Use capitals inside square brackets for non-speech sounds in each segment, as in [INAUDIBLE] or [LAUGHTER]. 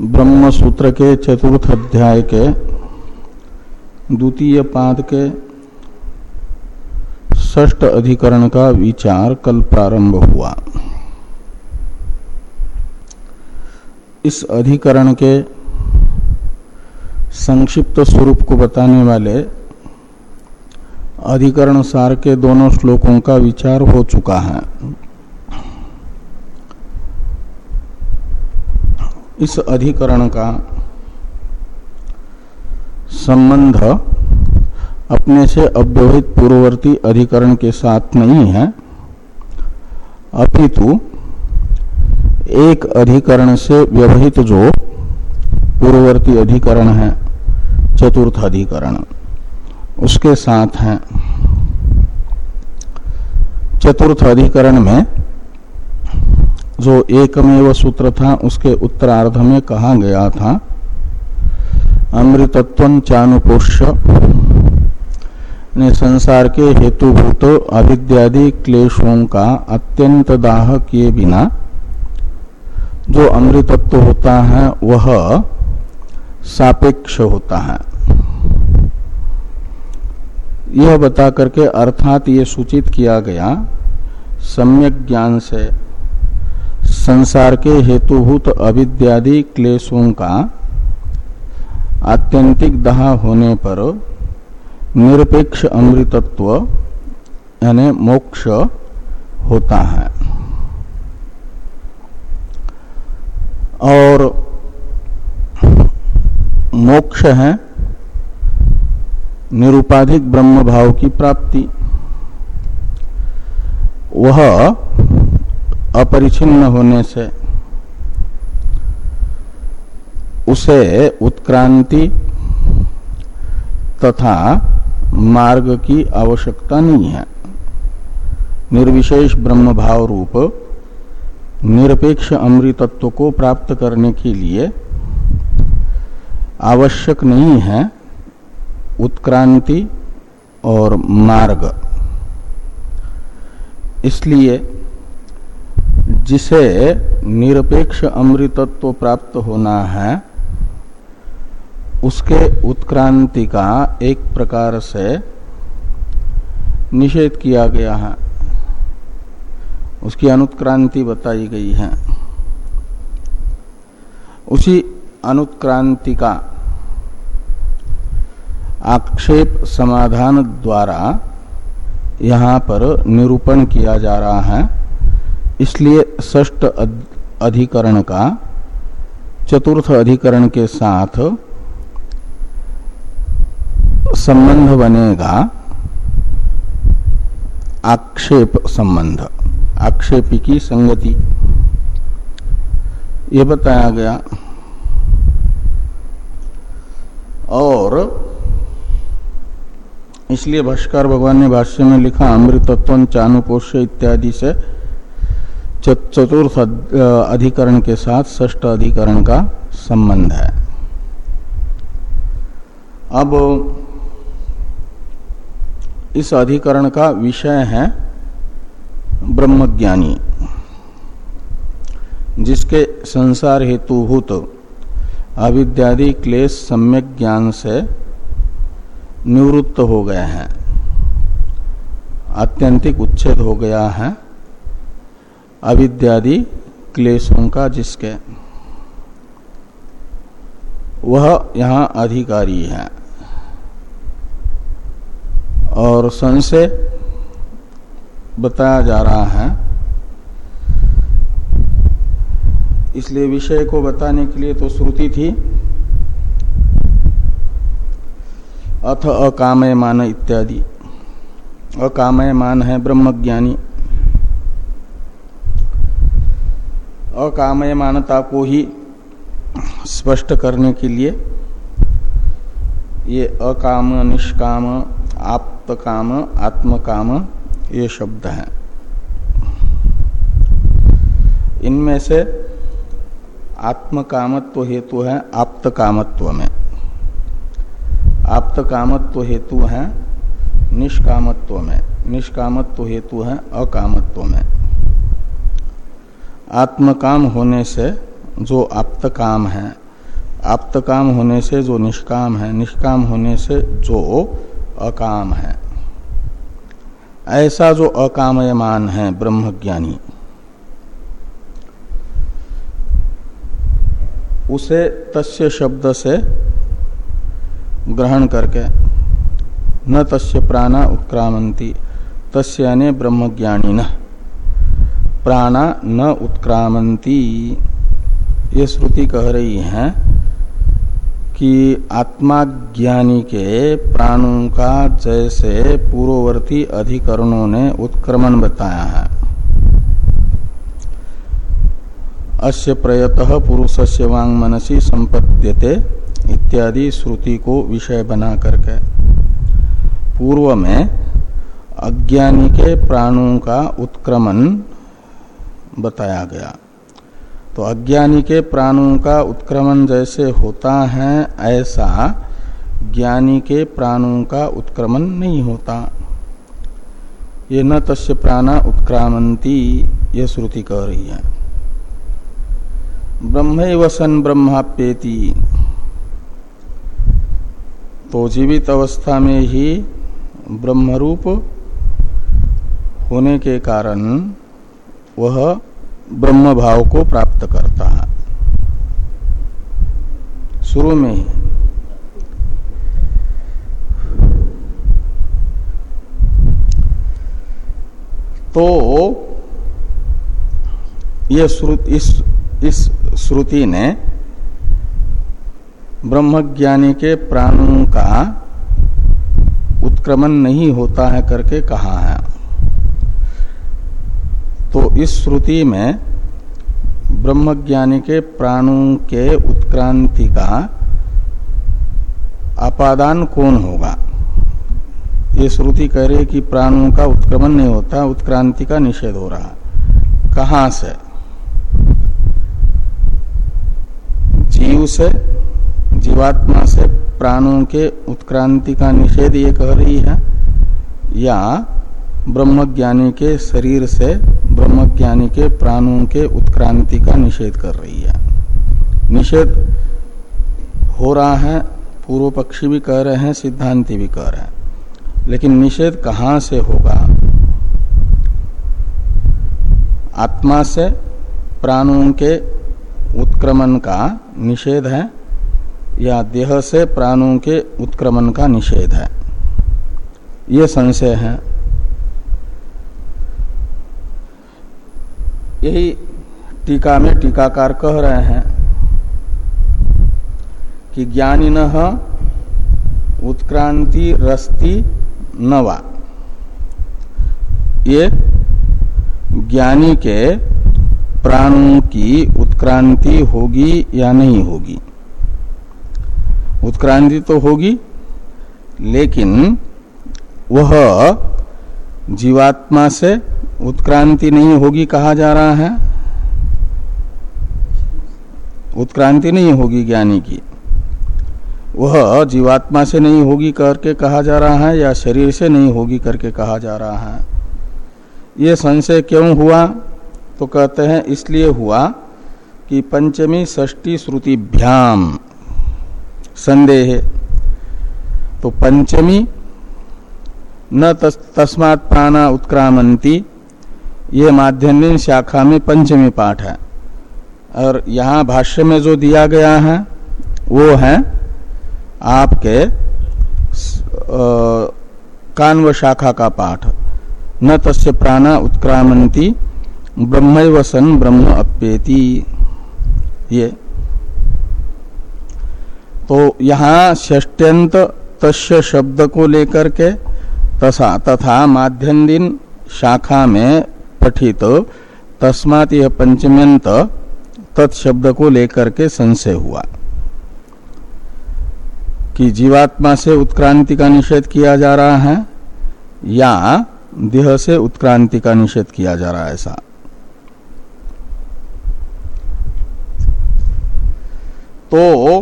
ब्रह्म सूत्र के चतुर्थ अध्याय के द्वितीय पाद के ष्ट अधिकरण का विचार कल प्रारंभ हुआ। इस अधिकरण के संक्षिप्त स्वरूप को बताने वाले अधिकरण सार के दोनों श्लोकों का विचार हो चुका है। इस अधिकरण का संबंध अपने से अव्यवहित पूर्ववर्ती अधिकरण के साथ नहीं है। अपितु एक अधिकरण से व्यवहित जो पूर्ववर्ती अधिकरण है, चतुर्थ अधिकरण, उसके साथ है। चतुर्थ अधिकरण में जो एकमेव सूत्र था, उसके उत्तरार्ध में कहा गया था, अमृतत्व चानुपोष्य, ने संसार के हेतुभूत अविद्यादि क्लेशों का अत्यंत दाह किए बिना, जो अमृतत्व होता है, वह सापेक्ष होता है। यह बता करके अर्थात ये सूचित किया गया, सम्यक ज्ञान से संसार के हेतुभूत अविद्यादि क्लेशों का आत्यंतिक दहा होने पर निरपेक्ष अमृतत्व, यानी मोक्ष, होता है। और मोक्ष है निरुपाधिक ब्रह्म भाव की प्राप्ति। वह अपरिचिन्न होने से उसे उत्क्रांति तथा मार्ग की आवश्यकता नहीं है। निर्विशेष ब्रह्म भाव रूप निरपेक्ष अमृतत्व को प्राप्त करने के लिए आवश्यक नहीं है उत्क्रांति और मार्ग। इसलिए जिसे निरपेक्ष अमृतत्व प्राप्त होना है, उसके उत्क्रांति का एक प्रकार से निषेध किया गया है। उसकी अनुत्क्रांति बताई गई है। उसी अनुत्क्रांति का आक्षेप समाधान द्वारा यहाँ पर निरूपण किया जा रहा है। इसलिए ष्ट अधिकरण का चतुर्थ अधिकरण के साथ संबंध बनेगा आक्षेप संबंध आक्षेपी की संगति। ये बताया गया। और इसलिए भाष्कर भगवान ने भाष्य में लिखा, अमृतत्व चानुपोष्य इत्यादि से चतुर्थ अधिकरण के साथ ष्ट अधिकरण का संबंध है। अब इस अधिकरण का विषय है ब्रह्मज्ञानी, जिसके संसार हेतुभूत अविद्यादि क्लेश सम्यक ज्ञान से निवृत्त हो गए हैं, आत्यंतिक उच्छेद हो गया है। अविद्यादि क्लेशों का जिसके। वह यहाँ अधिकारी है। और संशय बताया जा रहा है। इसलिए विषय को बताने के लिए तो श्रुति थी। अथ अकामय मान इत्यादि। अकामयमान है ब्रह्मज्ञानी। अकामयमानता को ही स्पष्ट करने के लिए ये अकाम, निष्काम आप काम आत्मकाम ये शब्द हैं। इनमें से आत्मकामत्व हेतु है आप्त कामत्व में। आप्त कामत्व हेतु है, निष्कामत्व में। निष्कामत्व हेतु है, अकामत्व में। आत्मकाम होने से जो आप्त काम है आप्त काम होने से जो निष्काम है, निष्काम होने से जो अकाम है। ऐसा जो अकामयमान है ब्रह्मज्ञानी, उसे तस्य शब्द से ग्रहण करके न तस्य प्राणा उत्क्रामंती, तस्य ने ब्रह्मज्ञानी न। प्राणा न उत्क्रामंती। ये श्रुति कह रही है कि आत्मा ज्ञानी के प्राणों का जैसे पूर्ववर्ती अधिकरणों ने उत्क्रमण बताया है। अस्य प्रयत पुरुष से वांग मनसी संपद्यते इत्यादि श्रुति को विषय बना करके पूर्व में अज्ञानी के प्राणों का उत्क्रमण बताया गया। तो अज्ञानी के प्राणों का उत्क्रमण जैसे होता है, ऐसा ज्ञानी के प्राणों का उत्क्रमण नहीं होता। ये न तस्य प्राणा उत्क्रामंती, ये श्रुति कह रही है। ब्रह्म वसन ब्रह्माप्येति। तो जीवित अवस्था में ही ब्रह्मरूप होने के कारण वह ब्रह्म भाव को प्राप्त करता है। शुरू में ही। तो ये श्रुति इस इस श्रुति ने ब्रह्मज्ञानी के प्राणों का उत्क्रमण नहीं होता है करके कहा है। तो इस श्रुति में ब्रह्मज्ञानी के प्राणों के उत्क्रांति का अपादान कौन होगा? ये श्रुति कह रही कि प्राणों का उत्क्रमण नहीं होता, उत्क्रांति का निषेध हो रहा। कहाँ से? जीव से, जीवात्मा से प्राणों के उत्क्रांति का निषेध ये कह रही है, या ब्रह्मज्ञानी के शरीर से ब्रह्मज्ञानी के प्राणों के उत्क्रांति का निषेध कर रही है। निषेध हो रहा है पूर्व पक्षी भी कह रहे हैं, सिद्धांति भी कह रहे हैं। लेकिन निषेध कहाँ से होगा? आत्मा से प्राणों के उत्क्रमण का निषेध है, या देह से प्राणों के उत्क्रमण का निषेध है? ये संशय है। यही टीका में टीकाकार कह रहे हैं कि ज्ञानी न उत्क्रांति रस्ती नवा। ये ज्ञानी के प्राणों की उत्क्रांति होगी या नहीं होगी? उत्क्रांति तो होगी, लेकिन वह जीवात्मा से उत्क्रांति नहीं होगी कहा जा रहा है। उत्क्रांति नहीं होगी ज्ञानी की। वह जीवात्मा से नहीं होगी करके कहा जा रहा है या शरीर से नहीं होगी करके कहा जा रहा है। ये संशय क्यों हुआ? तो कहते हैं, इसलिए हुआ कि पंचमी षष्टी श्रुतिभ्याम संदेह। तो पंचमी न तस्मात् प्राणा उत्क्रामंती ये माध्यमिक शाखा में पंचमी पाठ है। और यहाँ भाष्य में जो दिया गया है, वो है आपके कान्व शाखा का पाठ। न तस्य प्राणा उत्क्रामंती ब्रह्म सन ब्रह्म अप्येति। ये। तो यहाँ ष्ट्यंत तस्य शब्द को लेकर के तथा तथा माध्यम दिन शाखा में पठित, तस्मात यह पंचम्यंत तत्शब्द को लेकर के संशय हुआ। कि जीवात्मा से उत्क्रांति का निषेध किया जा रहा है, या देह से उत्क्रांति का निषेध किया जा रहा है ऐसा। तो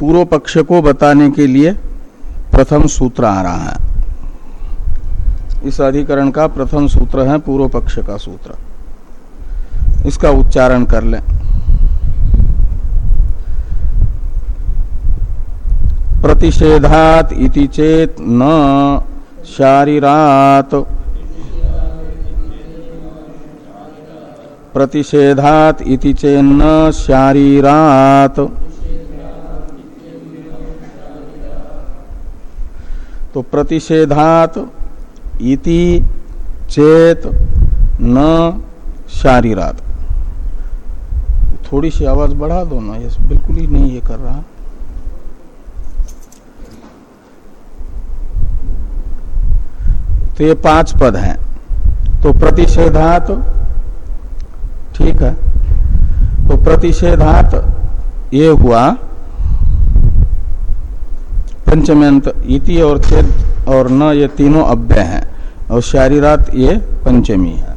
पूर्व पक्ष को बताने के लिए प्रथम सूत्र आ रहा है। इस अधिकरण का प्रथम सूत्र है पूर्व पक्ष का सूत्र। इसका उच्चारण कर लें। प्रतिषेधात इति चेत न, शारीरात। प्रतिषेधात इति चेन्न शारीरात। तो प्रतिषेधात इति चेत न शारीरात। थोड़ी सी आवाज़ बढ़ा दो ना, ये बिल्कुल ही नहीं ये कर रहा। तो ये पाँच पद हैं। तो प्रतिषेधात, ठीक है। तो प्रतिषेधात ये हुआ पंचम्यंत इति और छेद और न ये तीनों अव्यय हैं। और शारीरात ये पंचमी है।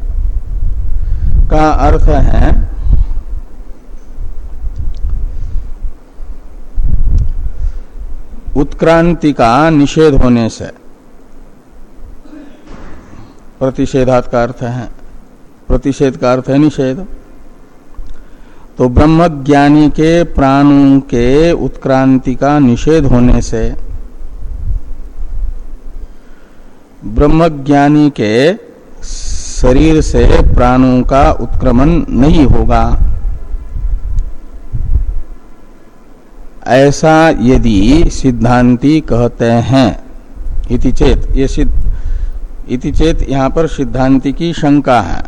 का अर्थ है, उत्क्रांति का निषेध होने से, प्रतिषेधात अर्थ है, प्रतिषेध का अर्थ है निषेध। तो ब्रह्म ज्ञानी के प्राणों के उत्क्रांति का निषेध होने से ब्रह्म ज्ञानी के शरीर से प्राणों का उत्क्रमण नहीं होगा। ऐसा यदि सिद्धांति कहते हैं, इति चेत, ये सिद्ध, इति चेत यहाँ पर सिद्धांति की शंका है।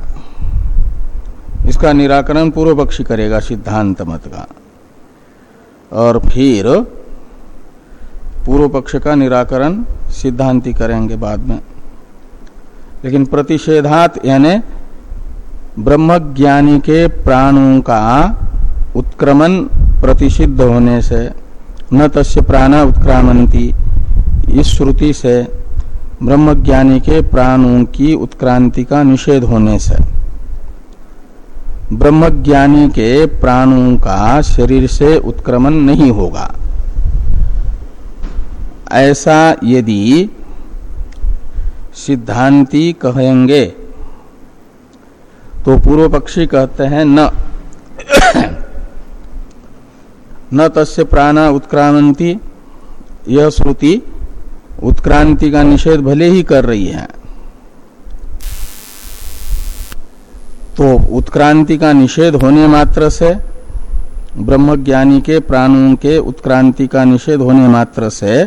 इसका निराकरण पूर्व पक्षी करेगा सिद्धांत मत का। और फिर पूर्व पक्ष का निराकरण सिद्धांति करेंगे बाद में। लेकिन प्रतिषेधात यानी ब्रह्मज्ञानी के प्राणों का उत्क्रमण प्रतिषिद्ध होने से, न तस्य प्राण उत्क्रामंती इस श्रुति से ब्रह्मज्ञानी के प्राणों की उत्क्रांति का निषेध होने से। ब्रह्मज्ञानी के प्राणों का शरीर से उत्क्रमण नहीं होगा। ऐसा यदि सिद्धांति कहेंगे तो पूर्व पक्षी कहते हैं न। न तस्य प्राण उत्क्रामंती यह श्रुति उत्क्रांति का निषेध भले ही कर रही है। तो उत्क्रांति का निषेध होने मात्र से, ब्रह्मज्ञानी के प्राणों के उत्क्रांति का निषेध होने मात्र से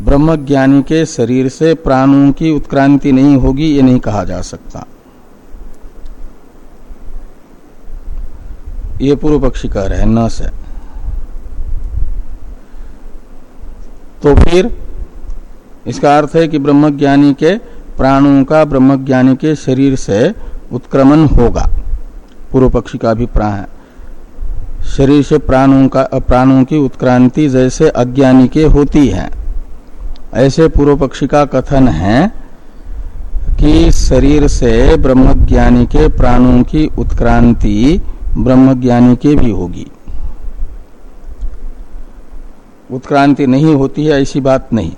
ब्रह्मज्ञानी के शरीर से प्राणों की उत्क्रांति नहीं होगी, ये नहीं कहा जा सकता। ये पूर्व पक्षी कह रहे न से। तो फिर इसका अर्थ है कि ब्रह्मज्ञानी के प्राणों का ब्रह्मज्ञानी के शरीर से उत्क्रमण होगा। पूर्व पक्षी का अभिप्राय है। शरीर से प्राणों का, प्राणों की उत्क्रांति जैसे अज्ञानी के होती है। ऐसे पूर्व पक्षी का कथन है कि शरीर से ब्रह्मज्ञानी के प्राणों की उत्क्रांति ब्रह्मज्ञानी के भी होगी। उत्क्रांति नहीं होती है, ऐसी बात नहीं।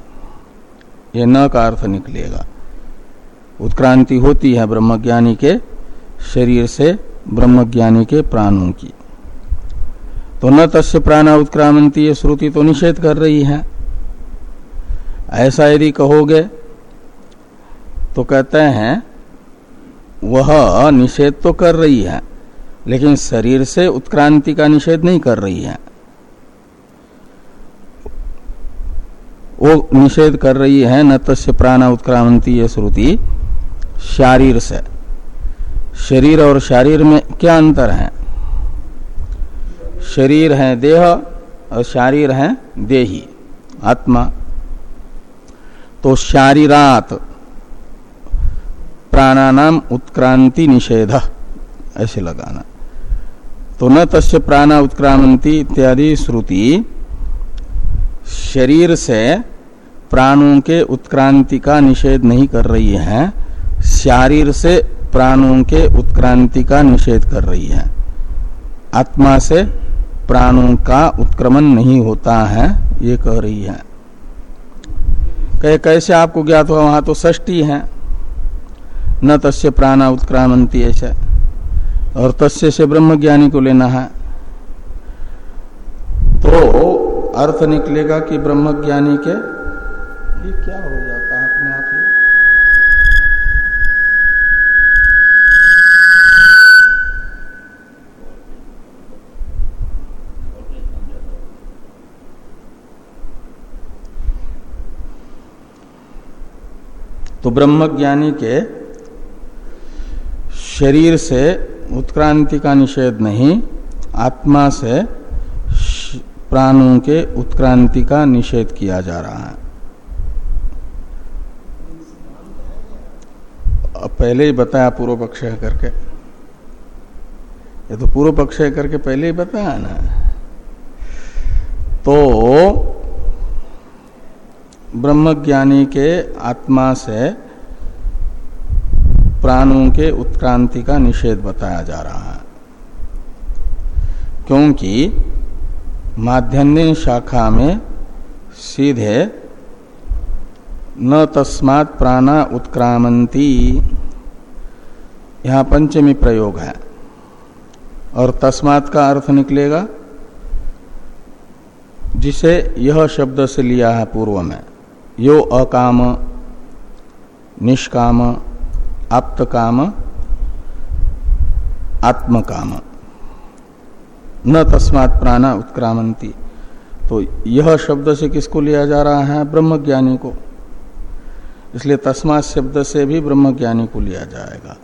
ये न का अर्थ निकलेगा। उत्क्रांति होती है ब्रह्मज्ञानी के शरीर से ब्रह्मज्ञानी के प्राणों की। तो न तस्य प्राण उत्क्रांति ये श्रुति तो निषेध कर रही है। ऐसा यदि कहोगे तो कहते हैं, वह निषेध तो कर रही है, लेकिन शरीर से उत्क्रांति का निषेध नहीं कर रही है। वो निषेध कर रही है न तस्य प्राण उत्क्रांति ये श्रुति शारीर से। शरीर और शारीर में क्या अंतर है? शरीर है देह और शारीर है देही, आत्मा। तो शारीरात प्राणानाम उत्क्रांति निषेध। ऐसे लगाना। तो न तस्य प्राण उत्क्रांति इत्यादि श्रुति। शरीर से प्राणों के उत्क्रांति का निषेध नहीं कर रही है। शारीर से प्राणों के उत्क्रांति का निषेध कर रही है। आत्मा से प्राणों का उत्क्रमण नहीं होता है, ये कह रही है। कहे, कैसे आपको ज्ञात हुआ? वहाँ तो षष्टी है। न तस्य प्राण उत्क्रामंती ऐसे और तस्य से ब्रह्म ज्ञानी को लेना है। तो अर्थ निकलेगा कि ब्रह्म ज्ञानी के ये क्या हो जाता है अपने आप ही तो ब्रह्म ज्ञानी के शरीर से उत्क्रांति का निषेध नहीं, आत्मा से प्राणों के उत्क्रांति का निषेध किया जा रहा है। पहले ही बताया पूर्व पक्ष करके। ये तो पूर्व पक्ष करके पहले ही बताया ना। तो ब्रह्मज्ञानी के आत्मा से प्राणों के उत्क्रांति का निषेध बताया जा रहा है। क्योंकि माध्यन्य शाखा में सीधे न तस्मात् प्राणा उत्क्रामंती यहाँ पंचमी प्रयोग है। और तस्मात् का अर्थ निकलेगा, जिसे यह शब्द से लिया है पूर्व में। यो अकाम, निष्काम आप्त काम आत्मकाम। न तस्मात् प्राणा उत्क्रामंती तो यह शब्द से किसको लिया जा रहा है? ब्रह्मज्ञानी को। इसलिए तस्मात शब्द से भी ब्रह्मज्ञानी को लिया जाएगा।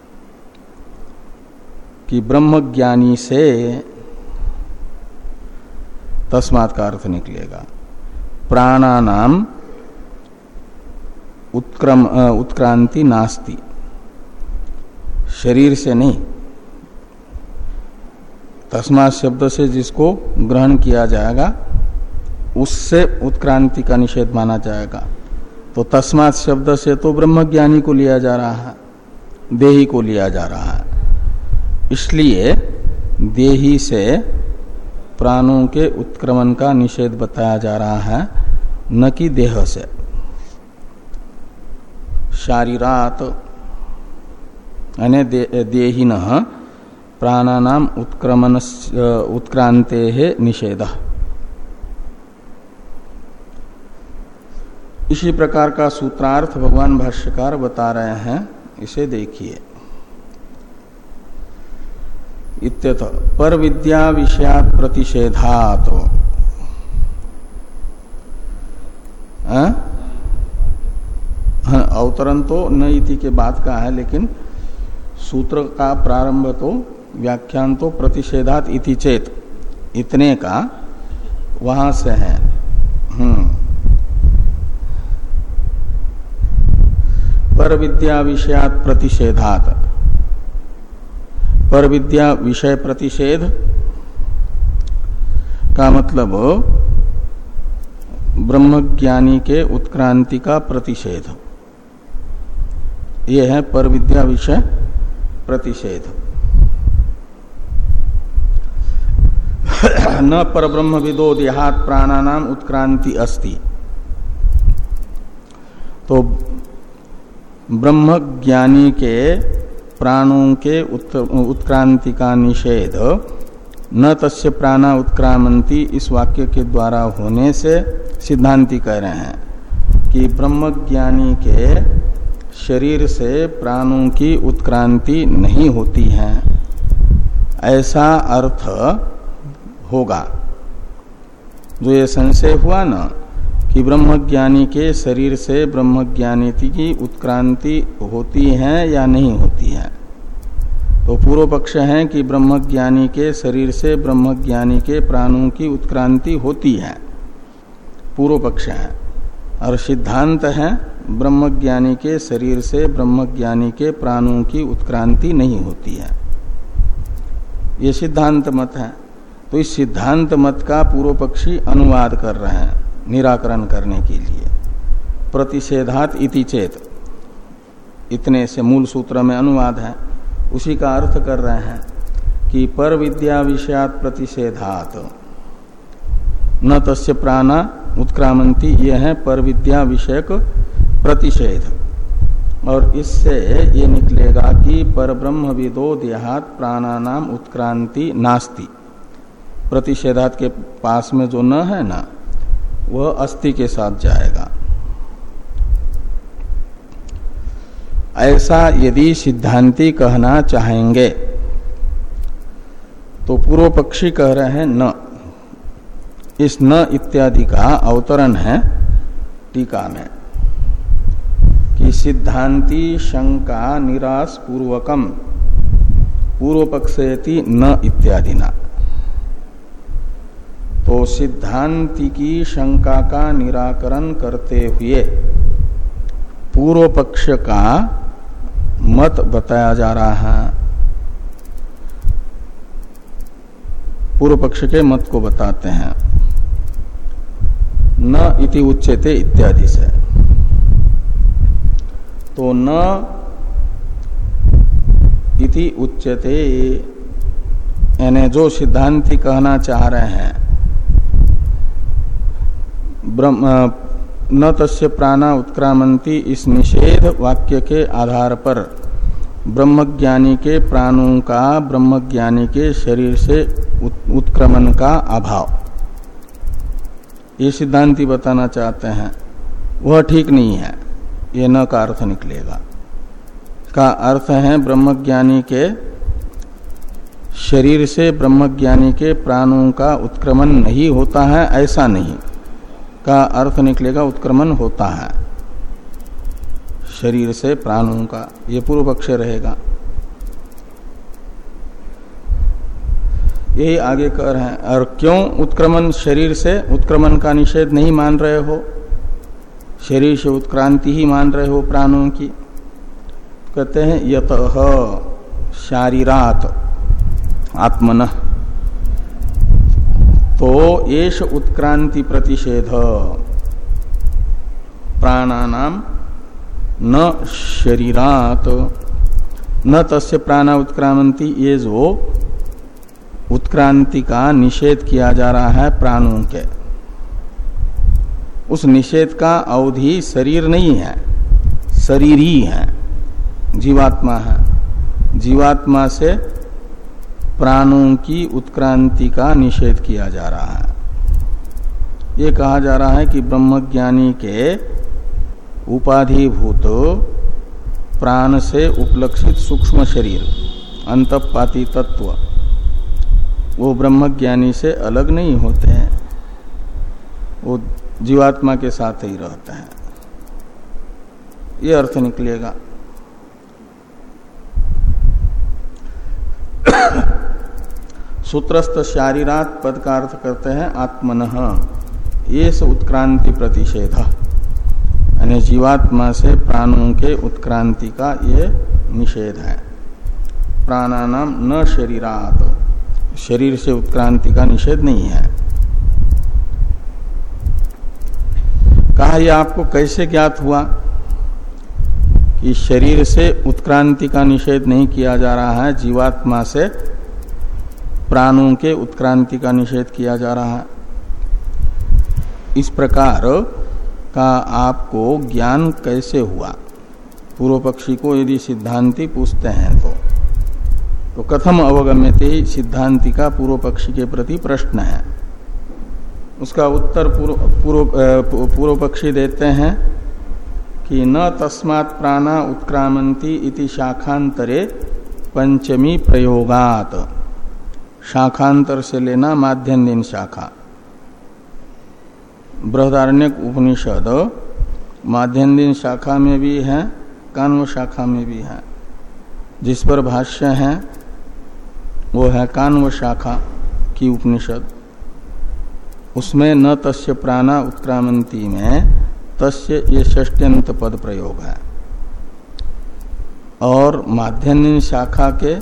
कि ब्रह्मज्ञानी से तस्मात का अर्थ निकलेगा। प्राणानाम उत्क्रम उत्क्रांति नास्ति। शरीर से नहीं। तस्मात शब्द से जिसको ग्रहण किया जाएगा, उससे उत्क्रांति का निषेध माना जाएगा। तो तस्मात शब्द से तो ब्रह्मज्ञानी को लिया जा रहा है, देही को लिया जा रहा है। इसलिए देही से प्राणों के उत्क्रमण का निषेध बताया जा रहा है, न कि देह से। शारीरात यानी देही न प्राणानाम उत्क्रमण उत्क्रांते निषेध। इसी प्रकार का सूत्रार्थ भगवान भाष्यकार बता रहे हैं इसे देखिए। पर विद्या विषयात प्रतिषेधात। हाँ, अवतरण तो न इति के बाद का है, लेकिन सूत्र का प्रारंभ तो व्याख्यान तो प्रतिषेधात इति चेत। इतने का वहाँ से है। हम्म। पर विद्या विषयात प्रतिषेधात। पर विद्या विषय प्रतिषेध का मतलब ब्रह्मज्ञानी के उत्क्रांति का प्रतिषेध। ये है पर विद्या विषय प्रतिषेध। न पर ब्रह्म विदो देहात प्राणानाम उत्क्रांति अस्ति। तो ब्रह्म ज्ञानी के प्राणों के उत्क्रांति का निषेध, न तस्य प्राणा उत्क्रामंती इस वाक्य के द्वारा होने से सिद्धांति कह रहे हैं कि ब्रह्म ज्ञानी के शरीर से प्राणों की उत्क्रांति नहीं होती है। ऐसा अर्थ होगा। जो ये संशय हुआ ना कि ब्रह्मज्ञानी के शरीर से ब्रह्मज्ञानी की उत्क्रांति होती है या नहीं होती है? तो पूर्व पक्ष है कि ब्रह्मज्ञानी के शरीर से ब्रह्मज्ञानी के प्राणों की उत्क्रांति होती है। पूर्व पक्ष है। और सिद्धांत है ब्रह्मज्ञानी के शरीर से ब्रह्मज्ञानी के प्राणों की उत्क्रांति नहीं होती है। ये सिद्धांत मत है। तो इस सिद्धांत मत का पूर्व पक्षी अनुवाद कर रहे हैं निराकरण करने के लिए। प्रतिषेधात इति चेत। इतने से मूल सूत्र में अनुवाद है। उसी का अर्थ कर रहे हैं कि पर विद्या विषयात प्रतिषेधात। न तस्य प्राणा उत्क्रामंती ये है पर विद्या विषयक प्रतिषेध। और इससे ये निकलेगा कि पर ब्रह्म विदो देहात प्राणानाम उत्क्रांति नास्ति। प्रतिषेधात के पास में जो न है ना, वह अस्थि के साथ जाएगा। ऐसा यदि सिद्धांति कहना चाहेंगे तो पूर्व पक्षी कह रहे हैं न। इस न इत्यादि का अवतरण है टीका में। कि सिद्धांति शंका निराश पूर्वकम पूर्व पक्षयति न इत्यादि ना तो सिद्धांति की शंका का निराकरण करते हुए पूर्व पक्ष का मत बताया जा रहा है। पूर्व पक्ष के मत को बताते हैं। न इति उच्चते इत्यादि से। तो न इति उच्चते यानी जो सिद्धांति कहना चाह रहे हैं। ब्रह्म न तस्य प्राणा उत्क्रामंती इस निषेध वाक्य के आधार पर। ब्रह्मज्ञानी के प्राणों का, ब्रह्मज्ञानी के शरीर से उत्क्रमण का अभाव। ये सिद्धांति बताना चाहते हैं। वह ठीक नहीं है। ये न का अर्थ निकलेगा। का अर्थ है ब्रह्मज्ञानी के शरीर से ब्रह्मज्ञानी के प्राणों का उत्क्रमण नहीं होता है, ऐसा नहीं। का अर्थ निकलेगा उत्क्रमण होता है। शरीर से प्राणों का, ये पूर्व पक्ष रहेगा। यही आगे कह रहे हैं, और क्यों उत्क्रमण शरीर से उत्क्रमण का निषेध नहीं मान रहे हो? शरीर से उत्क्रांति ही मान रहे हो प्राणों की। कहते हैं, यत शारीरात आत्मन। तो येष उत्क्रांति प्रतिषेध। प्राणानाम न शरीरात। न तस्य प्राणा उत्क्रांति ये जो उत्क्रांति का निषेध किया जा रहा है प्राणों के। उस निषेध का अवधि शरीर नहीं है, शरीर ही है, जीवात्मा है। जीवात्मा से प्राणों की उत्क्रांति का निषेध किया जा रहा है। ये कहा जा रहा है कि ब्रह्मज्ञानी के उपाधिभूत प्राण से उपलक्षित सूक्ष्म शरीर, अंतपाती तत्व, वो ब्रह्मज्ञानी से अलग नहीं होते हैं। वो जीवात्मा के साथ ही रहते हैं। ये अर्थ निकलेगा। सूत्रस्थ शारीरात पद का अर्थ करते हैं आत्मन। ये उत्क्रांति प्रतिषेध। यानी जीवात्मा से प्राणों के उत्क्रांति का ये निषेध है। प्राणानाम न शरीरात। शरीर से उत्क्रांति का निषेध नहीं है। कहा यह आपको कैसे ज्ञात हुआ कि शरीर से उत्क्रांति का निषेध नहीं किया जा रहा है? जीवात्मा से प्राणों के उत्क्रांति का निषेध किया जा रहा है। इस प्रकार का आपको ज्ञान कैसे हुआ? पूर्व पक्षी को यदि सिद्धांति पूछते हैं तो तो कथम अवगम्यते सिद्धांति का पूर्व पक्षी के प्रति प्रश्न है। उसका उत्तर पूर्व पूर्व पक्षी देते हैं कि न तस्मात् प्राणा उत्क्रामंती इति शाखांतरे पंचमी प्रयोगात। शाखांतर से लेना माध्यम दिन शाखा। बृहदारण्य उपनिषद माध्यम दिन शाखा में भी है, कान्व शाखा में भी है। जिस पर भाष्य है, वो है कान्व शाखा की उपनिषद। उसमें न तस्य प्राणा उत्क्रामंती में तस्य ये षष्ट्यंत पद प्रयोग है। और माध्यम शाखा के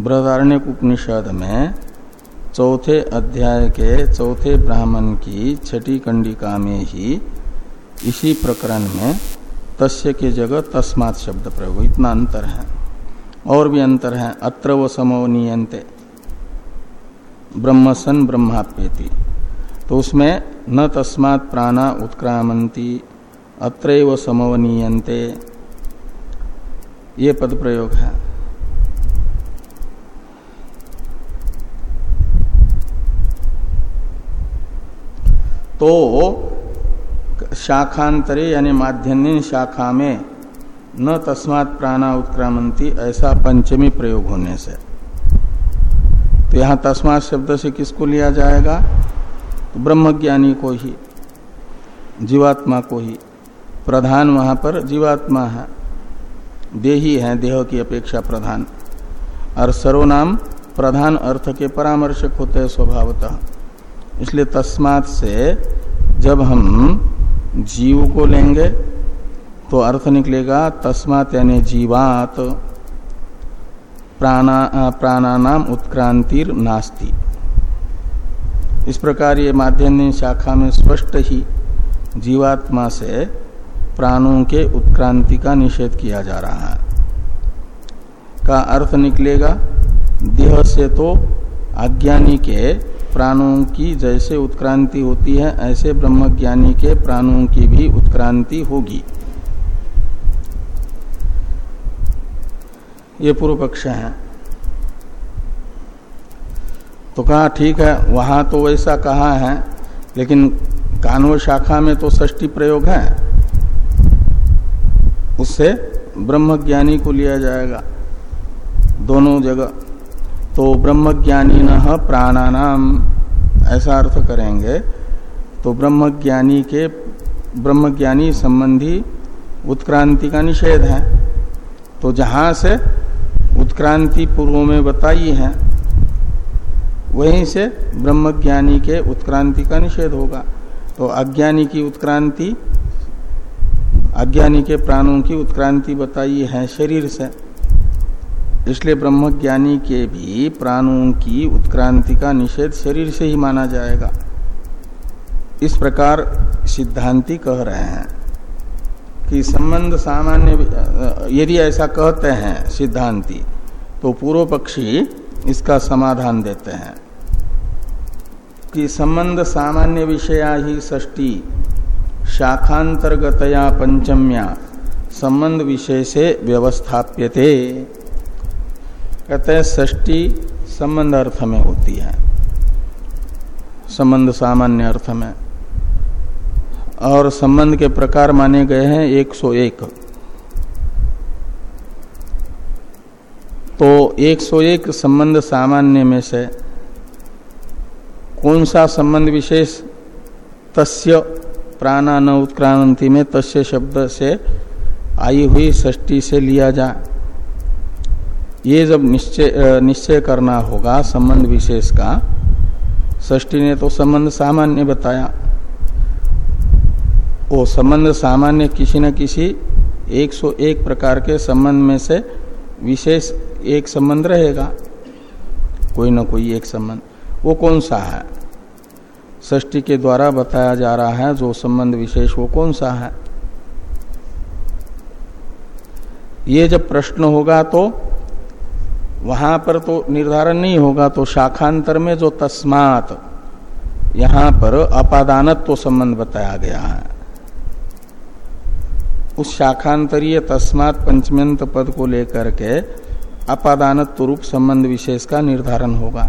बृहदारण्य उपनिषद में चौथे अध्याय के चौथे ब्राह्मण की छठी कंडिका में ही इसी प्रकरण में तस्य के जगह तस्मात शब्द प्रयोग इतना अंतर है। और भी अंतर है। अत्र व समो समवनीयते ब्रह्मसन ब्रह्माप्यति। तो उसमें न तस्मात् प्राणा उत्क्रामंती अत्र समवनीयते ये पद प्रयोग है। तो शाखांतरे यानी माध्यन्य शाखा में न तस्मात प्राणा उत्क्रामंती ऐसा पंचमी प्रयोग होने से। तो यहाँ तस्मात शब्द से किसको लिया जाएगा? तो ब्रह्मज्ञानी को ही, जीवात्मा को ही, प्रधान वहाँ पर जीवात्मा है। देही है, देह की अपेक्षा प्रधान। और सर्वनाम प्रधान अर्थ के परामर्शक होते हैं स्वभावतः। इसलिए तस्मात से जब हम जीव को लेंगे तो अर्थ निकलेगा तस्मात यानी जीवात। प्राणा, प्राणानाम उत्क्रांतिर नास्ति। इस प्रकार ये माध्यम शाखा में स्पष्ट ही जीवात्मा से प्राणों के उत्क्रांति का निषेध किया जा रहा है। का अर्थ निकलेगा, देह से तो अज्ञानी के प्राणों की जैसे उत्क्रांति होती है, ऐसे ब्रह्मज्ञानी के प्राणों की भी उत्क्रांति होगी। ये पूर्व पक्ष है। तो कहा, ठीक है, वहाँ तो वैसा कहा है, लेकिन कानव शाखा में तो षष्टी प्रयोग है। उससे ब्रह्मज्ञानी को लिया जाएगा, दोनों जगह। तो ब्रह्मज्ञानी न प्राणानाम, ऐसा अर्थ करेंगे। तो ब्रह्मज्ञानी के, ब्रह्मज्ञानी संबंधी उत्क्रांति का निषेध है। तो जहाँ से उत्क्रांति पूर्व में बताई है वहीं से ब्रह्मज्ञानी के उत्क्रांति का निषेध होगा। तो अज्ञानी की उत्क्रांति, अज्ञानी के प्राणों की उत्क्रांति बताई है शरीर से। इसलिए ब्रह्मज्ञानी के भी प्राणों की उत्क्रांति का निषेध शरीर से ही माना जाएगा। इस प्रकार सिद्धांति कह रहे हैं कि संबंध सामान्य यदि ऐसा कहते हैं सिद्धांति तो पूर्व पक्षी इसका समाधान देते हैं। कि संबंध सामान्य विषया ही षष्टी शाखांतर्गतया पंचम्या, संबंध विषय से व्यवस्थाप्यते। कहते हैं संबंध अर्थ में होती है। संबंध सामान्य अर्थ में। और संबंध के प्रकार माने गए हैं 101 तो 101 संबंध सामान्य में से कौन सा संबंध विशेष तस्य प्राणा न उत्क्रांति में तस्य शब्द से आई हुई षष्टि से लिया जाए ये जब निश्चय निश्चय करना होगा संबंध विशेष का षष्टि ने तो संबंध सामान्य बताया। वो संबंध सामान्य किसी न किसी 101 प्रकार के संबंध में से विशेष एक संबंध रहेगा। कोई ना कोई एक संबंध। वो कौन सा है? षष्टि के द्वारा बताया जा रहा है, जो संबंध विशेष, वो कौन सा है? ये जब प्रश्न होगा तो वहाँ पर तो निर्धारण नहीं होगा तो शाखांतर में जो तस्मात, यहाँ पर अपादानत्व तो संबंध बताया गया है। उस शाखांतरीय तस्मात पंचमंत पद को लेकर के अपादानत्व रूप संबंध विशेष का निर्धारण होगा।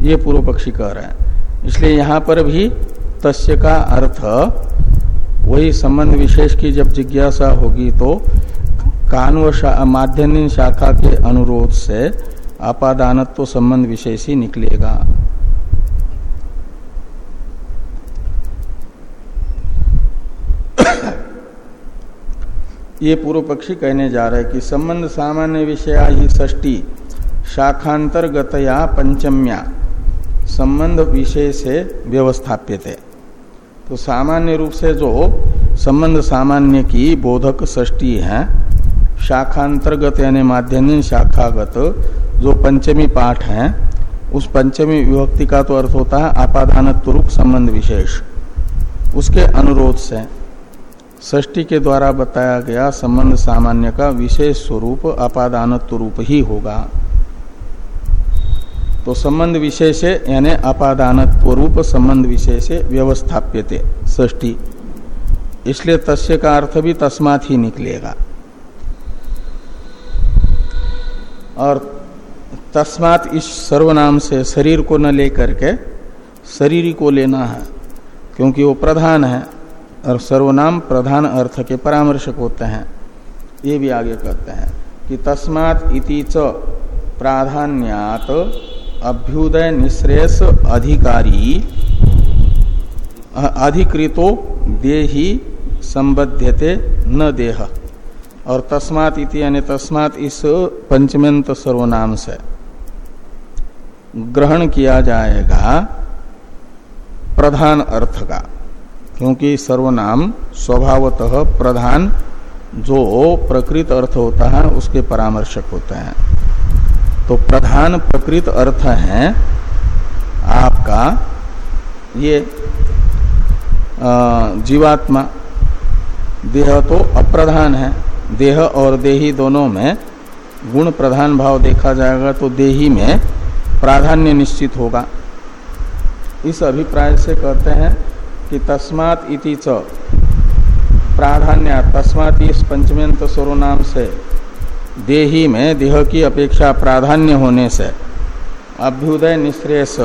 ये पूर्व पक्षी कह रहे हैं। इसलिए यहाँ पर भी तस्य का अर्थ वही संबंध विशेष की जब जिज्ञासा होगी तो कानव शा, माध्यमिक शाखा के अनुरोध से आपादानत्व संबंध विशेष ही निकलेगा। ये पूर्व पक्षी कहने जा रहे हैं कि संबंध सामान्य विषया ही षष्टी शाखांतर्गतया पंचम्या। संबंध विषय से व्यवस्थाप्यते तो सामान्य रूप से जो संबंध सामान्य की बोधक षष्टि है, शाखांतर्गत यानी माध्यमिक शाखागत जो पंचमी पाठ है, उस पंचमी विभक्ति का तो अर्थ होता है आपादान रूप संबंध विशेष। उसके अनुरोध से षष्टि के द्वारा बताया गया संबंध सामान्य का विशेष स्वरूप अपादान रूप ही होगा। तो संबंध विशेष यानी अपादान रूप संबंध विशेष व्यवस्थाप्यते ष्टी इसलिए तस्य का अर्थ भी तस्मात ही निकलेगा। और तस्मात इस सर्वनाम से शरीर को न लेकर के शरीर को लेना है, क्योंकि वो प्रधान है, और सर्वनाम प्रधान अर्थ के परामर्शक होते हैं। ये भी आगे कहते हैं कि तस्मात इति च प्राधान्यात अभ्युदय निश्रेष अधिकारी। अधिकृतो देही संबध्यते न देह। और तस्मात इति यानी तस्मात इस पंचमेंत सर्वनाम से ग्रहण किया जाएगा प्रधान अर्थ का, क्योंकि सर्वनाम स्वभावतः प्रधान, जो प्रकृत अर्थ होता है, उसके परामर्शक होते हैं। तो प्रधान प्रकृत अर्थ है आपका ये जीवात्मा। देह तो अप्रधान है। देह और देही दोनों में गुण प्रधान भाव देखा जाएगा तो देही में प्राधान्य निश्चित होगा। इस अभिप्राय से कहते हैं कि तस्मात इति च। प्राधान्य, तस्मात इस पंचमेंत स्वरोनाम से देही में देह की अपेक्षा प्राधान्य होने से अभ्युदय निश्रेष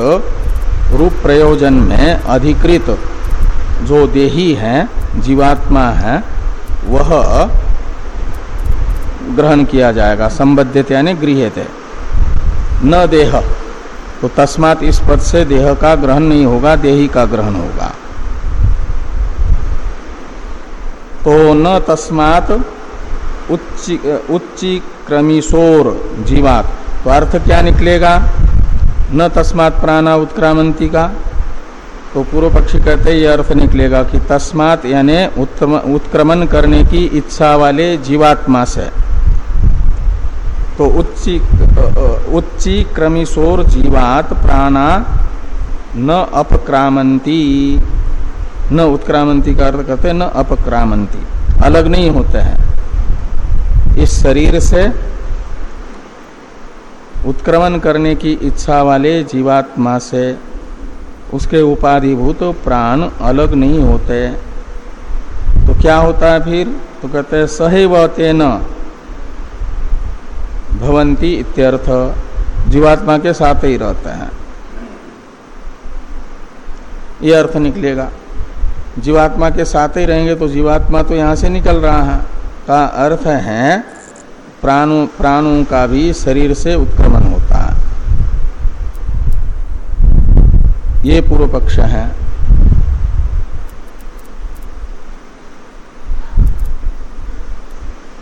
रूप प्रयोजन में अधिकृत जो देही है, जीवात्मा है, वह ग्रहण किया जाएगा संबद्ध यानी गृहते न देह। तो तस्मात इस पद से देह का ग्रहण नहीं होगा, देही का ग्रहण होगा। तो न तस्मात उच्ची उच्ची क्रमिशोर जीवात। तो अर्थ क्या निकलेगा? न तस्मात प्राणा उत्क्रामंती का? तो पूर्व पक्षी कहते ये अर्थ निकलेगा कि तस्मात यानी उत्क्रमण करने की इच्छा वाले जीवात्मा से। तो उच्ची उच्ची क्रमिशोर जीवात, प्राणा न अपक्रामंती न उत्क्रामंती का अर्थ कहते न अपक्रामंती अलग नहीं होते हैं। इस शरीर से उत्क्रमण करने की इच्छा वाले जीवात्मा से उसके उपाधिभूत प्राण अलग नहीं होते। तो क्या होता है फिर? तो कहते हैं, सहैव तेन भवंती इत्यर्थ। जीवात्मा के साथ ही रहते हैं। ये अर्थ निकलेगा। जीवात्मा के साथ ही रहेंगे तो जीवात्मा तो यहाँ से निकल रहा है। का अर्थ है, प्राणों प्राणों का भी शरीर से उत्क्रमण होता है। ये पूर्व पक्ष है।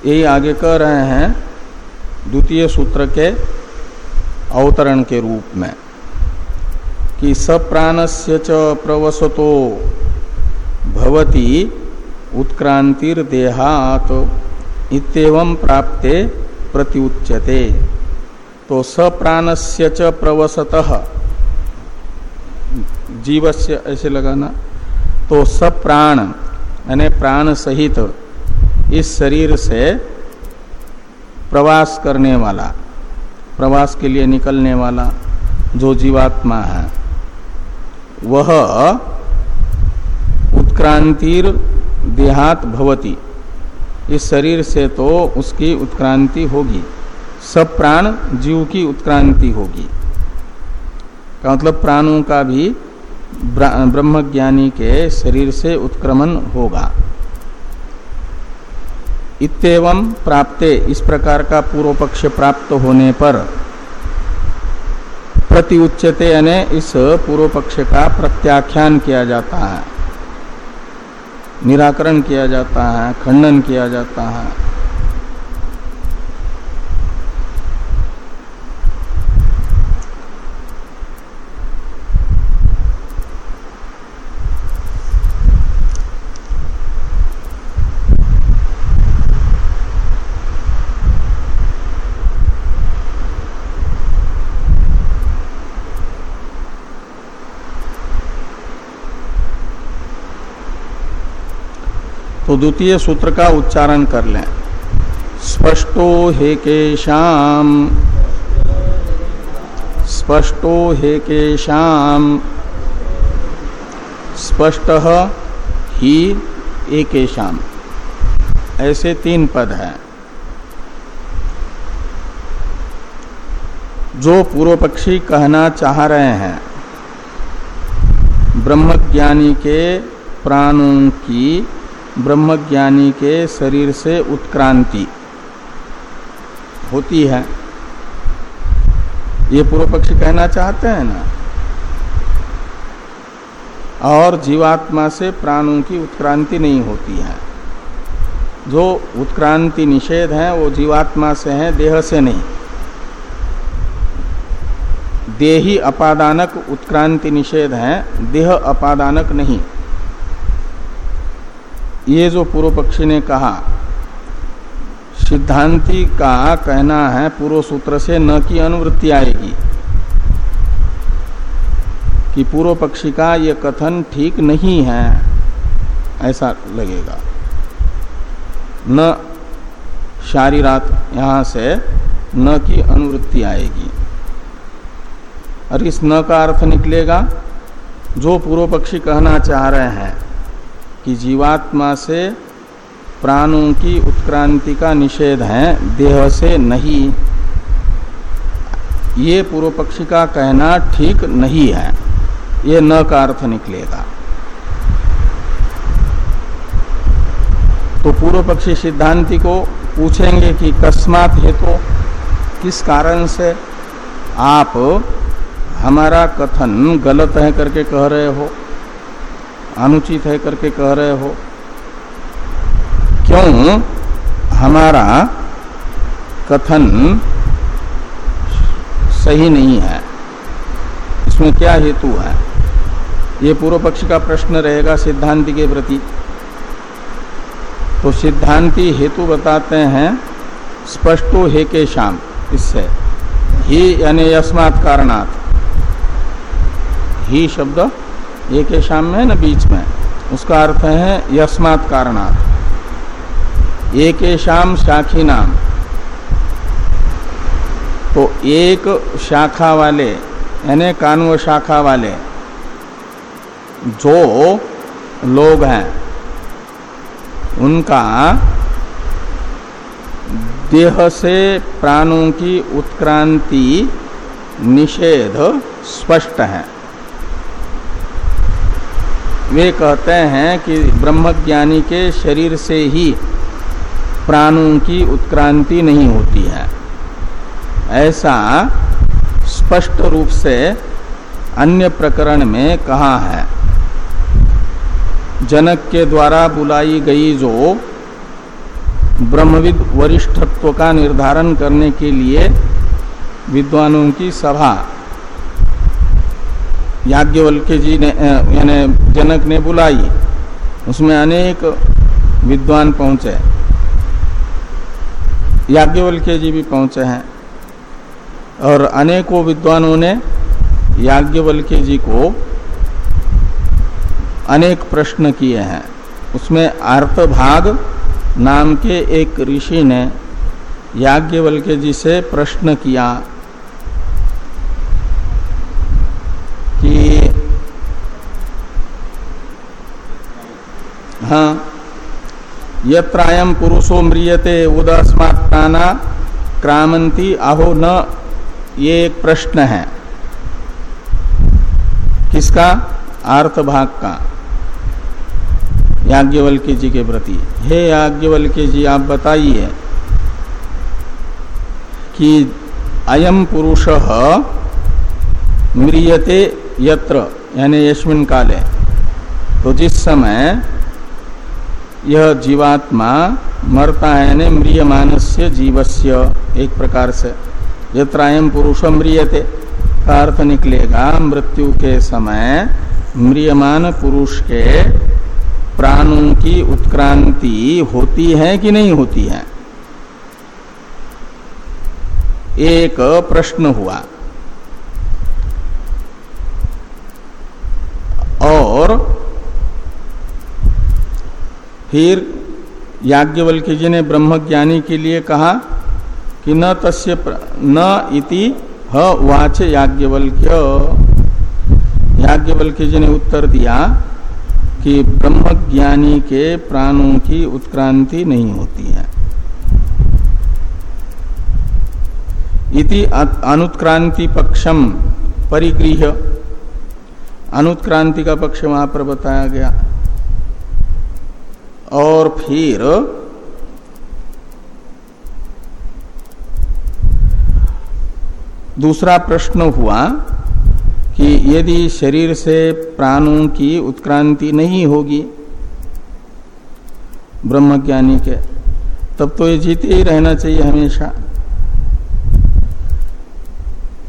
यही आगे कह रहे हैं, द्वितीय सूत्र के अवतरण के रूप में, कि सप्राणस्य च प्रवसतो भवती उत्क्रांतिर्देहात इतम प्राप्ते प्रत्युच्यते। तो सप्राणस्य च प्रवसतः। जीवस्य ऐसे लगाना। तो सब प्राण यानी प्राण सहित इस शरीर से प्रवास करने वाला, प्रवास के लिए निकलने वाला जो जीवात्मा है, वह उत्क्रांतिर देहात भवती। इस शरीर से तो उसकी उत्क्रांति होगी। सब प्राण जीव की उत्क्रांति होगी। का मतलब प्राणों का भी ब्रह्मज्ञानी के शरीर से उत्क्रमण होगा। इतम प्राप्ते, इस प्रकार का पूर्व पक्ष प्राप्त होने पर प्रति उच्चते यानी इस पूर्व पक्ष का प्रत्याख्यान किया जाता है। निराकरण किया जाता है खंडन किया जाता है। तो द्वितीय सूत्र का उच्चारण कर लें। स्पष्टो हे केशाम। स्पष्टो हे केशाम। स्पष्ट ही एकेशाम। ऐसे तीन पद हैं। जो पूर्व पक्षी कहना चाह रहे हैं, ब्रह्मज्ञानी के प्राणों की ब्रह्मज्ञानी के शरीर से उत्क्रांति होती है। ये पूर्व पक्षी कहना चाहते हैं ना? और जीवात्मा से प्राणों की उत्क्रांति नहीं होती है। जो उत्क्रांति निषेध है, वो जीवात्मा से है, देह से नहीं। देही अपादानक उत्क्रांति निषेध है, देह अपादानक नहीं। ये जो पूर्व पक्षी ने कहा, सिद्धांति का कहना है, पूर्व सूत्र से न की अनुवृत्ति आएगी, कि पूर्व पक्षी का ये कथन ठीक नहीं है, ऐसा लगेगा। न शारीरात यहाँ से न की अनुवृत्ति आएगी। और इस न का अर्थ निकलेगा, जो पूर्व पक्षी कहना चाह रहे हैं कि जीवात्मा से प्राणों की उत्क्रांति का निषेध है देह से नहीं। ये पूर्व पक्षी का कहना ठीक नहीं है। ये न का अर्थ निकलेगा। तो पूर्व पक्षी सिद्धांति को पूछेंगे कि कस्मात हेतु तो, किस कारण से आप हमारा कथन गलत है करके कह रहे हो? अनुचित है करके कह रहे हो। क्यों? हमारा कथन सही नहीं है। इसमें क्या हेतु है? ये पूर्व पक्ष का प्रश्न रहेगा सिद्धांति के प्रति। तो सिद्धांति हेतु बताते हैं, स्पष्टो हे के शाम, इससे। ही यानी कारणात्। ही शब्द एक शाम में ना बीच में? उसका अर्थ है यस्मात् कारणात्। एक शाम शाखी नाम। तो एक शाखा वाले, यानी कानव शाखा वाले, जो लोग हैं, उनका देह से प्राणों की उत्क्रांति निषेध स्पष्ट है। वे कहते हैं कि ब्रह्मज्ञानी के शरीर से ही प्राणों की उत्क्रांति नहीं होती है। ऐसा स्पष्ट रूप से अन्य प्रकरण में कहा है। जनक के द्वारा बुलाई गई जो ब्रह्मविद वरिष्ठत्व का निर्धारण करने के लिए विद्वानों की सभा याज्ञवल्क्य जी ने यानी जनक ने बुलाई। उसमें अनेक विद्वान पहुँचे। याज्ञवल्क्य जी भी पहुँचे हैं। और अनेकों विद्वानों ने याज्ञवल्क्य जी को अनेक प्रश्न किए हैं। उसमें अर्थभाग नाम के एक ऋषि ने याज्ञवल्के जी से प्रश्न किया कि हाँ यत्रायम पुरुषो म्रियते उदस्मात्ना क्रामंती आहो न, ये एक प्रश्न है। किसका? अर्थ भाग का। याज्ञवल्क्य जी के प्रति। हे याज्ञवल्क्य जी आप बताइए कि अयम पुरुष म्रियते यत्र, यानी यशमिन काले तो जिस समय यह जीवात्मा मरता है ने यानी म्रियमानस्य जीवस्य एक प्रकार से। यत्रायम पुरुष म्रियते। का अर्थ निकलेगा, मृत्यु के समय म्रियमान पुरुष के प्राणों की उत्क्रांति होती है कि नहीं होती है? एक प्रश्न हुआ। और फिर याज्ञवल्क्य जी ने ब्रह्मज्ञानी के लिए कहा कि न तस्य न इति ह वाच याज्ञवल्क्य। याज्ञवल्क्य जी ने उत्तर दिया कि ब्रह्मज्ञानी के प्राणों की उत्क्रांति नहीं होती है। इति अनुत्क्रांति पक्षम परिगृह अनुत्क्रांति का पक्ष वहाँ पर बताया गया। और फिर दूसरा प्रश्न हुआ कि यदि शरीर से प्राणों की उत्क्रांति नहीं होगी, ब्रह्मज्ञानी के, तब तो ये जीते ही रहना चाहिए हमेशा।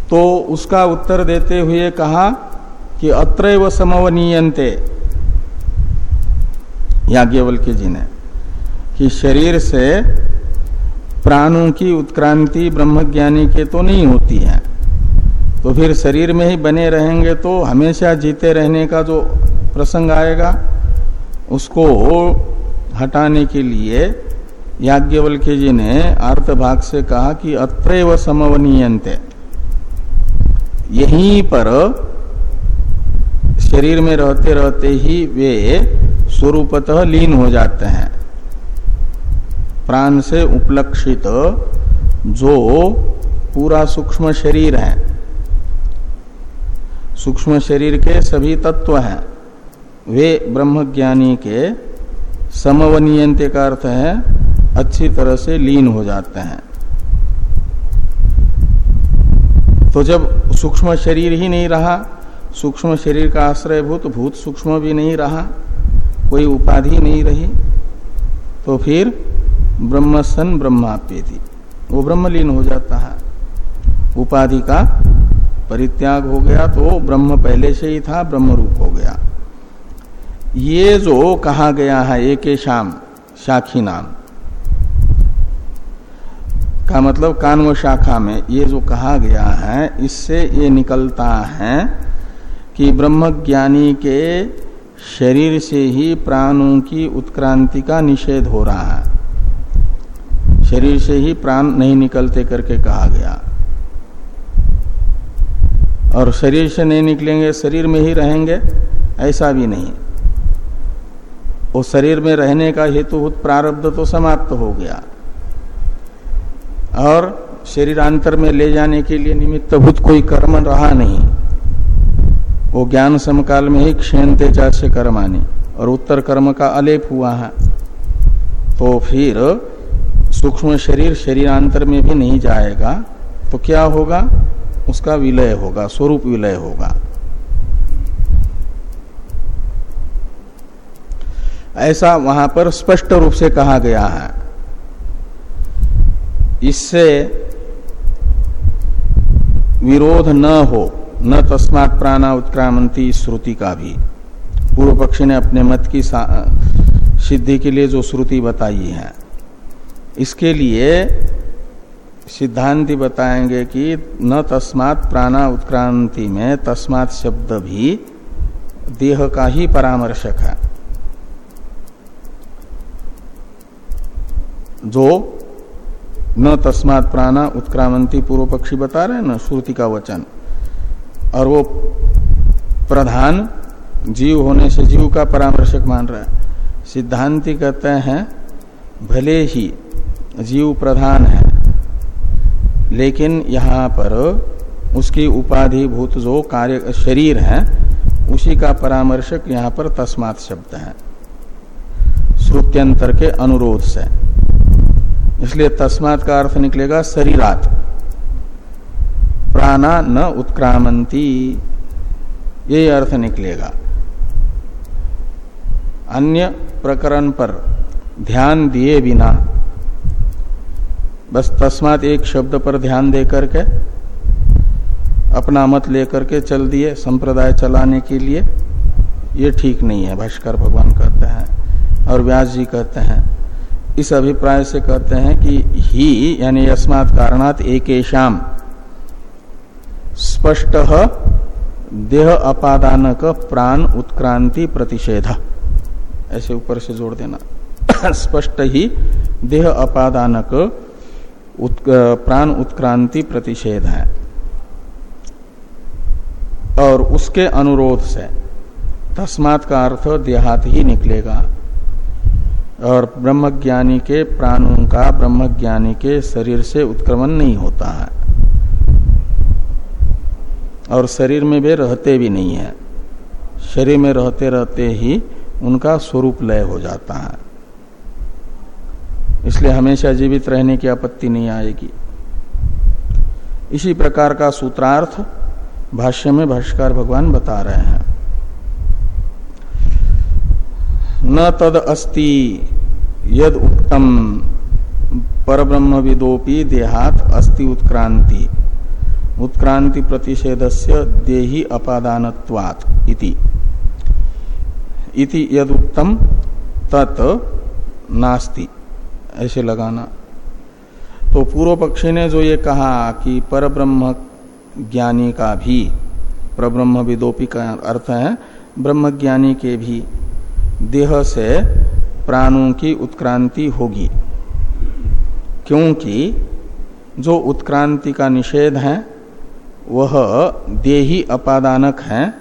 तो उसका उत्तर देते हुए कहा कि अत्र समवनीयंते याज्ञवल्क्य जी ने, कि शरीर से प्राणों की उत्क्रांति ब्रह्मज्ञानी के तो नहीं होती है। तो फिर शरीर में ही बने रहेंगे तो हमेशा जीते रहने का जो प्रसंग आएगा, उसको हटाने के लिए याज्ञवल्क्य जी ने अर्थ भाग से कहा कि अत्रैव समवनीयंते यहीं पर शरीर में रहते रहते ही वे स्वरूपतः लीन हो जाते हैं। प्राण से उपलक्षित जो पूरा सूक्ष्म शरीर है। सूक्ष्म शरीर के सभी तत्व हैं। वे ब्रह्मज्ञानी के समवनीयंत का अर्थ है, अच्छी तरह से लीन हो जाते हैं। तो जब सूक्ष्म शरीर ही नहीं रहा, सूक्ष्म शरीर का आश्रय भूत भूत सूक्ष्म भी नहीं रहा कोई उपाधि नहीं रही तो फिर ब्रह्म सन ब्रह्माप्यति। वो ब्रह्मलीन हो जाता है। उपाधि का परित्याग हो गया तो ब्रह्म पहले से ही था ब्रह्म रूप हो गया। ये जो कहा गया है एक शाम शाखी नाम, का मतलब कानव शाखा में ये जो कहा गया है, इससे ये निकलता है कि ब्रह्मज्ञानी के शरीर से ही प्राणों की उत्क्रांति का निषेध हो रहा है। शरीर से ही प्राण नहीं निकलते करके कहा गया। और शरीर से नहीं निकलेंगे, शरीर में ही रहेंगे, ऐसा भी नहीं। वो शरीर में रहने का हेतु प्रारब्ध तो समाप्त हो गया। और शरीरांतर में ले जाने के लिए निमित्तभूत कोई कर्म रहा नहीं। वो ज्ञान समकाल में ही से कर्म आने और उत्तर कर्म का अलेप हुआ है। तो फिर सूक्ष्म शरीर शरीरांतर में भी नहीं जाएगा तो क्या होगा? उसका विलय होगा, स्वरूप विलय होगा। ऐसा वहाँ पर स्पष्ट रूप से कहा गया है। इससे विरोध न हो न तस्मात प्राणा उत्क्रामंती श्रुति का भी। पूर्व पक्षी ने अपने मत की सिद्धि के लिए जो श्रुति बताई है, इसके लिए सिद्धांति बताएँगे कि न तस्मात प्राणा उत्क्रांति में तस्मात शब्द भी देह का ही परामर्शक है। जो न तस्मात प्राणा उत्क्रामंती पूर्व पक्षी बता रहे हैं ना, श्रुति का वचन। और वो प्रधान जीव होने से जीव का परामर्शक मान रहा है। सिद्धांति कहते हैं, भले ही जीव प्रधान है, लेकिन यहाँ पर उसकी उपाधि भूत जो कार्य, शरीर है, उसी का परामर्शक यहाँ पर तस्मात शब्द है। श्रुत्यंतर के अनुरोध से। इसलिए तस्मात का अर्थ निकलेगा शरीरात। प्राणा न उत्क्रामंती। ये अर्थ निकलेगा। अन्य प्रकरण पर ध्यान दिए बिना, बस तस्मात एक शब्द पर ध्यान दे करके अपना मत लेकर के चल दिए संप्रदाय चलाने के लिए। ये ठीक नहीं है, भाष्कर भगवान कहते हैं, और व्यास जी कहते हैं, इस अभिप्राय से कहते हैं कि ही, यानी अस्मात् कारणात एक शाम स्पष्ट देह अपादानक प्राण उत्क्रांति प्रतिषेध। ऐसे ऊपर से जोड़ देना। [COUGHS] स्पष्ट ही देह अपादानक प्राण उत्क्रांति प्रतिषेध है। और उसके अनुरोध से तस्मात का अर्थ देहात ही निकलेगा। और ब्रह्मज्ञानी के प्राणों का ब्रह्मज्ञानी के शरीर से उत्क्रमण नहीं होता है। और शरीर में वे रहते भी नहीं है। शरीर में रहते रहते ही उनका स्वरूप लय हो जाता है। इसलिए हमेशा जीवित रहने की आपत्ति नहीं आएगी। इसी प्रकार का सूत्रार्थ भाष्य में भाष्कर भगवान बता रहे हैं। न तद अस्ति यद उत्तम परब्रह्म विदोपी देहात अस्ति उत्क्रांति। उत्क्रांति प्रतिषेध से देही अपादानत्वात् इति। इति यदुक्तम तत् नास्ति। ऐसे लगाना। तो पूर्व पक्षी ने जो ये कहा कि परब्रह्म ज्ञानी का भी, परब्रह्म विदोपी का अर्थ है, ब्रह्म ज्ञानी के भी देह से प्राणों की उत्क्रांति होगी। क्योंकि जो उत्क्रांति का निषेध है वह देही अपादानक है,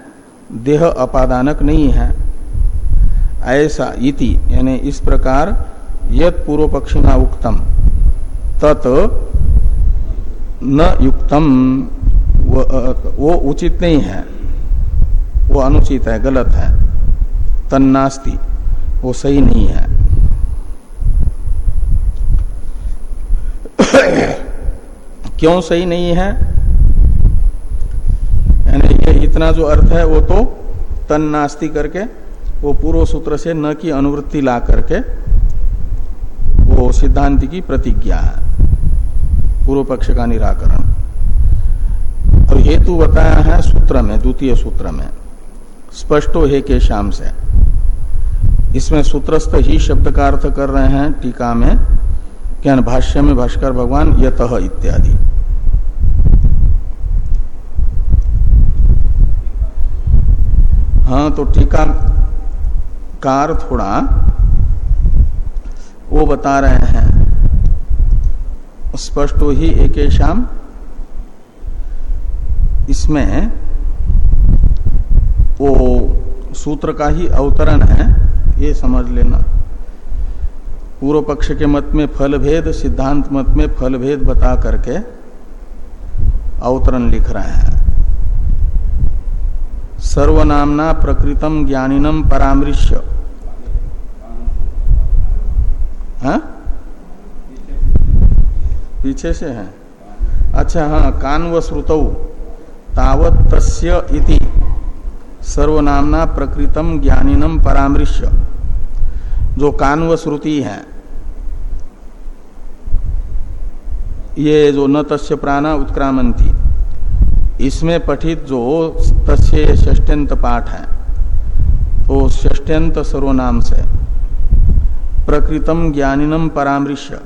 देह अपादानक नहीं है। ऐसा इति, यानी इस प्रकार यद पूर्व पक्षिणा उक्तम। तत् न युक्तम। वो उचित नहीं है। वो अनुचित है, गलत है। तन्नास्ति, वो सही नहीं है। [COUGHS] क्यों सही नहीं है? ये इतना जो अर्थ है, वो तो तन्नास्ति करके, वो पूर्व सूत्र से न की अनुवृत्ति ला करके, वो सिद्धांत की प्रतिज्ञा है। पूर्व पक्ष का निराकरण। और हेतु बताया है सूत्र में, द्वितीय सूत्र में, स्पष्टो हे के शाम से। इसमें सूत्रस्थ ही शब्द का अर्थ कर रहे हैं टीका में क्या भाष्य में भाष्कर भगवान यत इत्यादि। हाँ तो टीका कार थोड़ा वो बता रहे हैं। स्पष्ट ही एक शाम इसमें वो सूत्र का ही अवतरण है, ये समझ लेना। पूर्व पक्ष के मत में फल भेद सिद्धांत मत में फल भेद बता करके अवतरण लिख रहे हैं। सर्वनामना प्रकृतम ज्ञानिनम परामृश्य। पीछे से है। अच्छा हाँ कान श्रुत तावत तस्य इति। सर्वनामना प्रकृतम ज्ञानिनम परामृश्य। जो कान व श्रुति है। ये जो न तस्य प्राणा उत्क्रामंती इसमें पठित जो तस्य पाठ है, वो षष्ट्यंत सर्वनाम से। प्रकृतम ज्ञानिनम परामृश्य।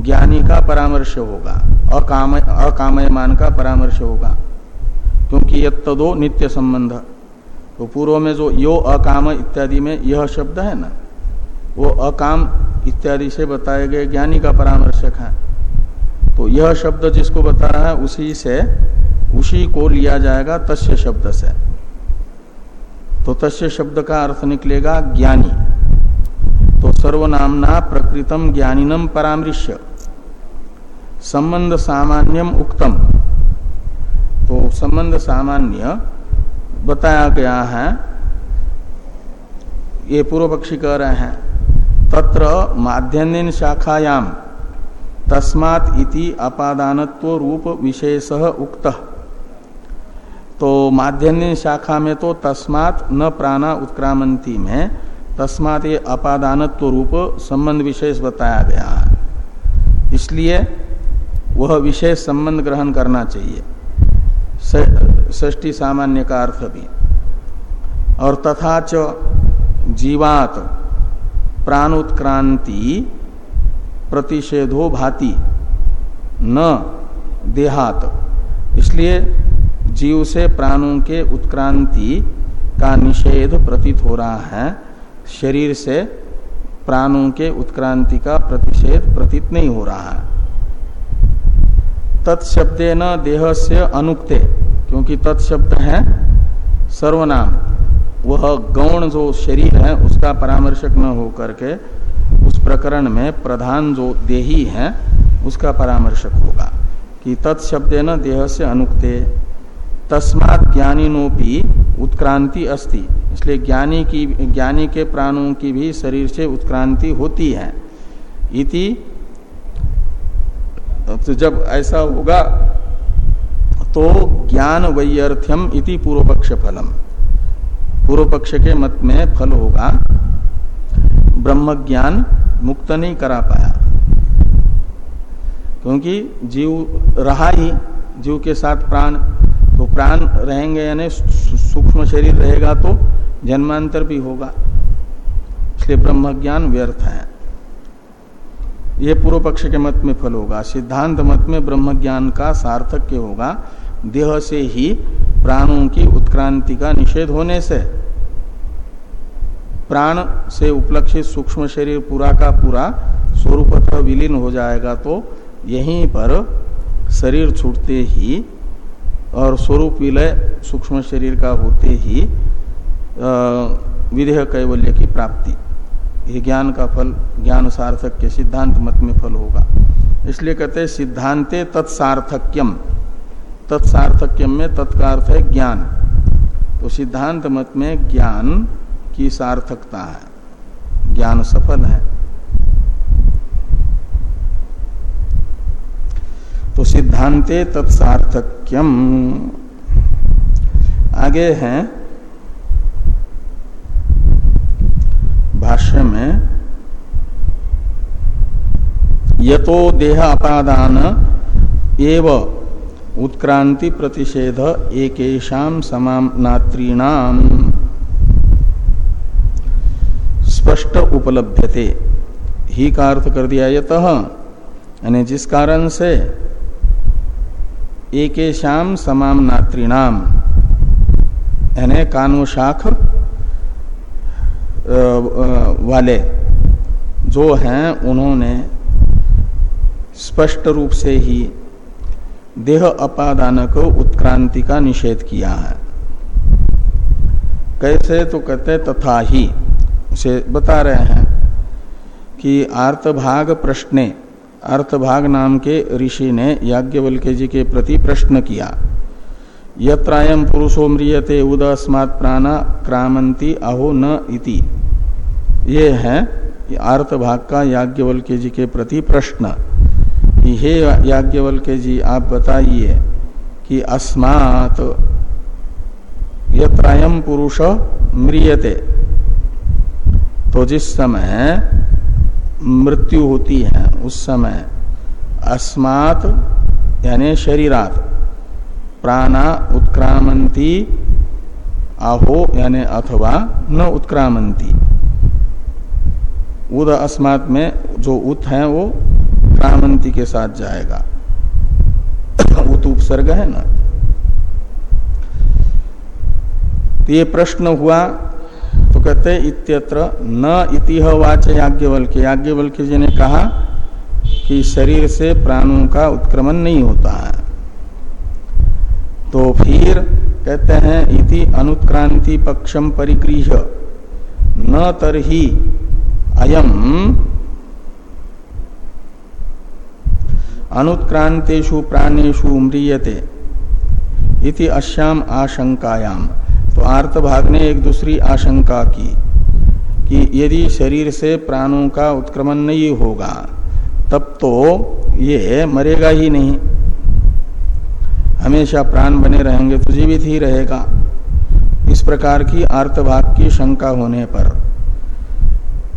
ज्ञानी का परामर्श होगा अकाम अकामयमान का परामर्श होगा, क्योंकि यदो नित्य संबंध। तो पूर्व में जो यो, अकाम इत्यादि में यह शब्द है ना, वो अकाम इत्यादि से बताए गए ज्ञानी का परामर्शक है। तो यह शब्द जिसको बता रहा है, उसी से, उसी को लिया जाएगा तस्य शब्द से। तो तस्य शब्द का अर्थ निकलेगा ज्ञानी। तो सर्वनामना प्रकृतम ज्ञानिनम परामृश्य। संबंध सामान्यम उक्तम। तो संबंध सामान्य बताया गया है। ये पूर्व पक्षी कह रहे हैं, तत्र माध्यन्यन शाखायाम। तस्मात इति अपादानत्व रूप विशेष उक्त। तो माध्यन्य शाखा में तो तस्मात न प्राणा उत्क्रामंती में तस्मात ये अपादानत्व रूप संबंध विशेष बताया गया है। इसलिए वह विशेष संबंध ग्रहण करना चाहिए। ष्टी सामान्य का अर्थ भी। और तथा च जीवात प्राणोत्क्रांति प्रतिषेधो भाति, न देहात। इसलिए जीव से प्राणों के उत्क्रांति का निषेध प्रतीत हो रहा है। शरीर से प्राणों के उत्क्रांति का प्रतिषेध प्रतीत नहीं हो रहा है। तत्शब्दे न देह से अनुक्ते, क्योंकि तत्शब्द है सर्वनाम। वह गौण जो शरीर है, उसका परामर्शक न होकर उस प्रकरण में प्रधान जो देही है, उसका परामर्शक होगा कि तत्शब्दे न देह से अनुक्ते, तस्मात ज्ञानिनोपि उत्क्रांति अस्ति। इसलिए ज्ञानी की, ज्ञानी के प्राणों की भी शरीर से उत्क्रांति होती है। इति तो जब ऐसा होगा तो ज्ञान वैयर्थ्यम इति पूर्व पक्ष फलम पूर्व पक्ष के मत में फल होगा। ब्रह्म ज्ञान मुक्त नहीं करा पाया। क्योंकि जीव रहा ही, जीव के साथ प्राण तो प्राण रहेंगे यानी सूक्ष्म शरीर रहेगा तो जन्मांतर भी होगा। इसलिए ब्रह्म ज्ञान व्यर्थ है। ये पूर्व पक्ष के मत में फल होगा। सिद्धांत मत में ब्रह्म ज्ञान का सार्थक्य होगा? देह से ही प्राणों की उत्क्रांति का निषेध होने से प्राण से उपलक्षित सूक्ष्म शरीर पूरा का पूरा स्वरूपतः विलीन हो जाएगा तो यहीं पर शरीर छूटते ही और स्वरूप विलय सूक्ष्म शरीर का होते ही विधेय कैवल्य की प्राप्ति। ये ज्ञान का फल ज्ञान सार्थक्य सिद्धांत मत में फल होगा। इसलिए कहते हैं, सिद्धांते तत्सार्थक्यम। तत्सार्थक्यम में तत्कार्थ है ज्ञान। तो सिद्धांत मत में ज्ञान की सार्थकता है। ज्ञान सफल है। तो सिद्धांते तत्सार्थक्यम आगे हैं। भाष्य में, यतो देह अपादान एव उत्क्रांति प्रतिषेध एकेशाम समानात्रीणाम। स्पष्ट उपलब्धते। ही का अर्थ कर दिया यत, यानी जिस कारण से एक शाम समाम नात्रिणाम यानी कानुशाख वाले जो हैं, उन्होंने स्पष्ट रूप से ही देह अपादानक उत्क्रांति का निषेध किया है। कैसे तो कहते तथा ही। उसे बता रहे हैं कि आर्तभाग प्रश्ने अर्थभाग नाम के ऋषि ने याज्ञवल्के जी के प्रति प्रश्न किया। यत्रायम पुरुषो म्रियते उद अस्मात् प्राणा क्रामंती अहो न इति। ये है आर्तभाग का याज्ञवल्के जी के प्रति प्रश्न हे याज्ञवल्के जी, आप बताइए कि अस्मात् यत्रायम पुरुष म्रियते। तो जिस समय मृत्यु होती है, उस समय अस्मात यानी शरीरात प्राणा उत्क्रामंती आहो यानी अथवा न उत्क्रामंती उद अस्मात में जो उत है, वो क्रामंती के साथ जाएगा। [COUGHS] उत उपसर्ग है ना? तो ये प्रश्न हुआ कहते इत्यत्र न इतिह वाच याज्ञवल्क्य। याज्ञवल्क्य जी ने कहा कि शरीर से प्राणों का उत्क्रमण नहीं होता है। तो फिर कहते हैं, इति अनुत्क्रांति पक्षम परिगृह न तरही अयम अनुत्क्रांतेषु प्राणेशु म्रियते। इति अश्याम आशंकायाम। तो आर्त भाग ने एक दूसरी आशंका की, कि यदि शरीर से प्राणों का उत्क्रमण नहीं होगा, तब तो ये मरेगा ही नहीं। हमेशा प्राण बने रहेंगे तो जीवित ही रहेगा। इस प्रकार की आर्तभाग की शंका होने पर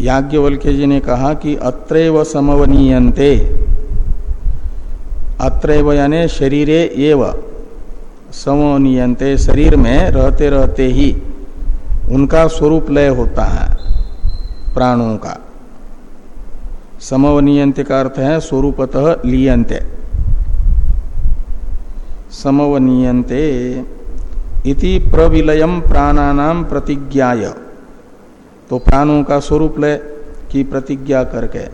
याज्ञवल्के जी ने कहा कि अत्रैव समवनीयंते अत्रैव यानी शरीरे एव। समवनीयंते शरीर में रहते रहते ही उनका स्वरूप लय होता है, प्राणों का। समवनीयंत का अर्थ है स्वरूपतः लीयंते। समवनीयंते इति प्रविलयम प्राणानाम प्रतिज्ञाय। तो प्राणों का स्वरूप लय की प्रतिज्ञा करके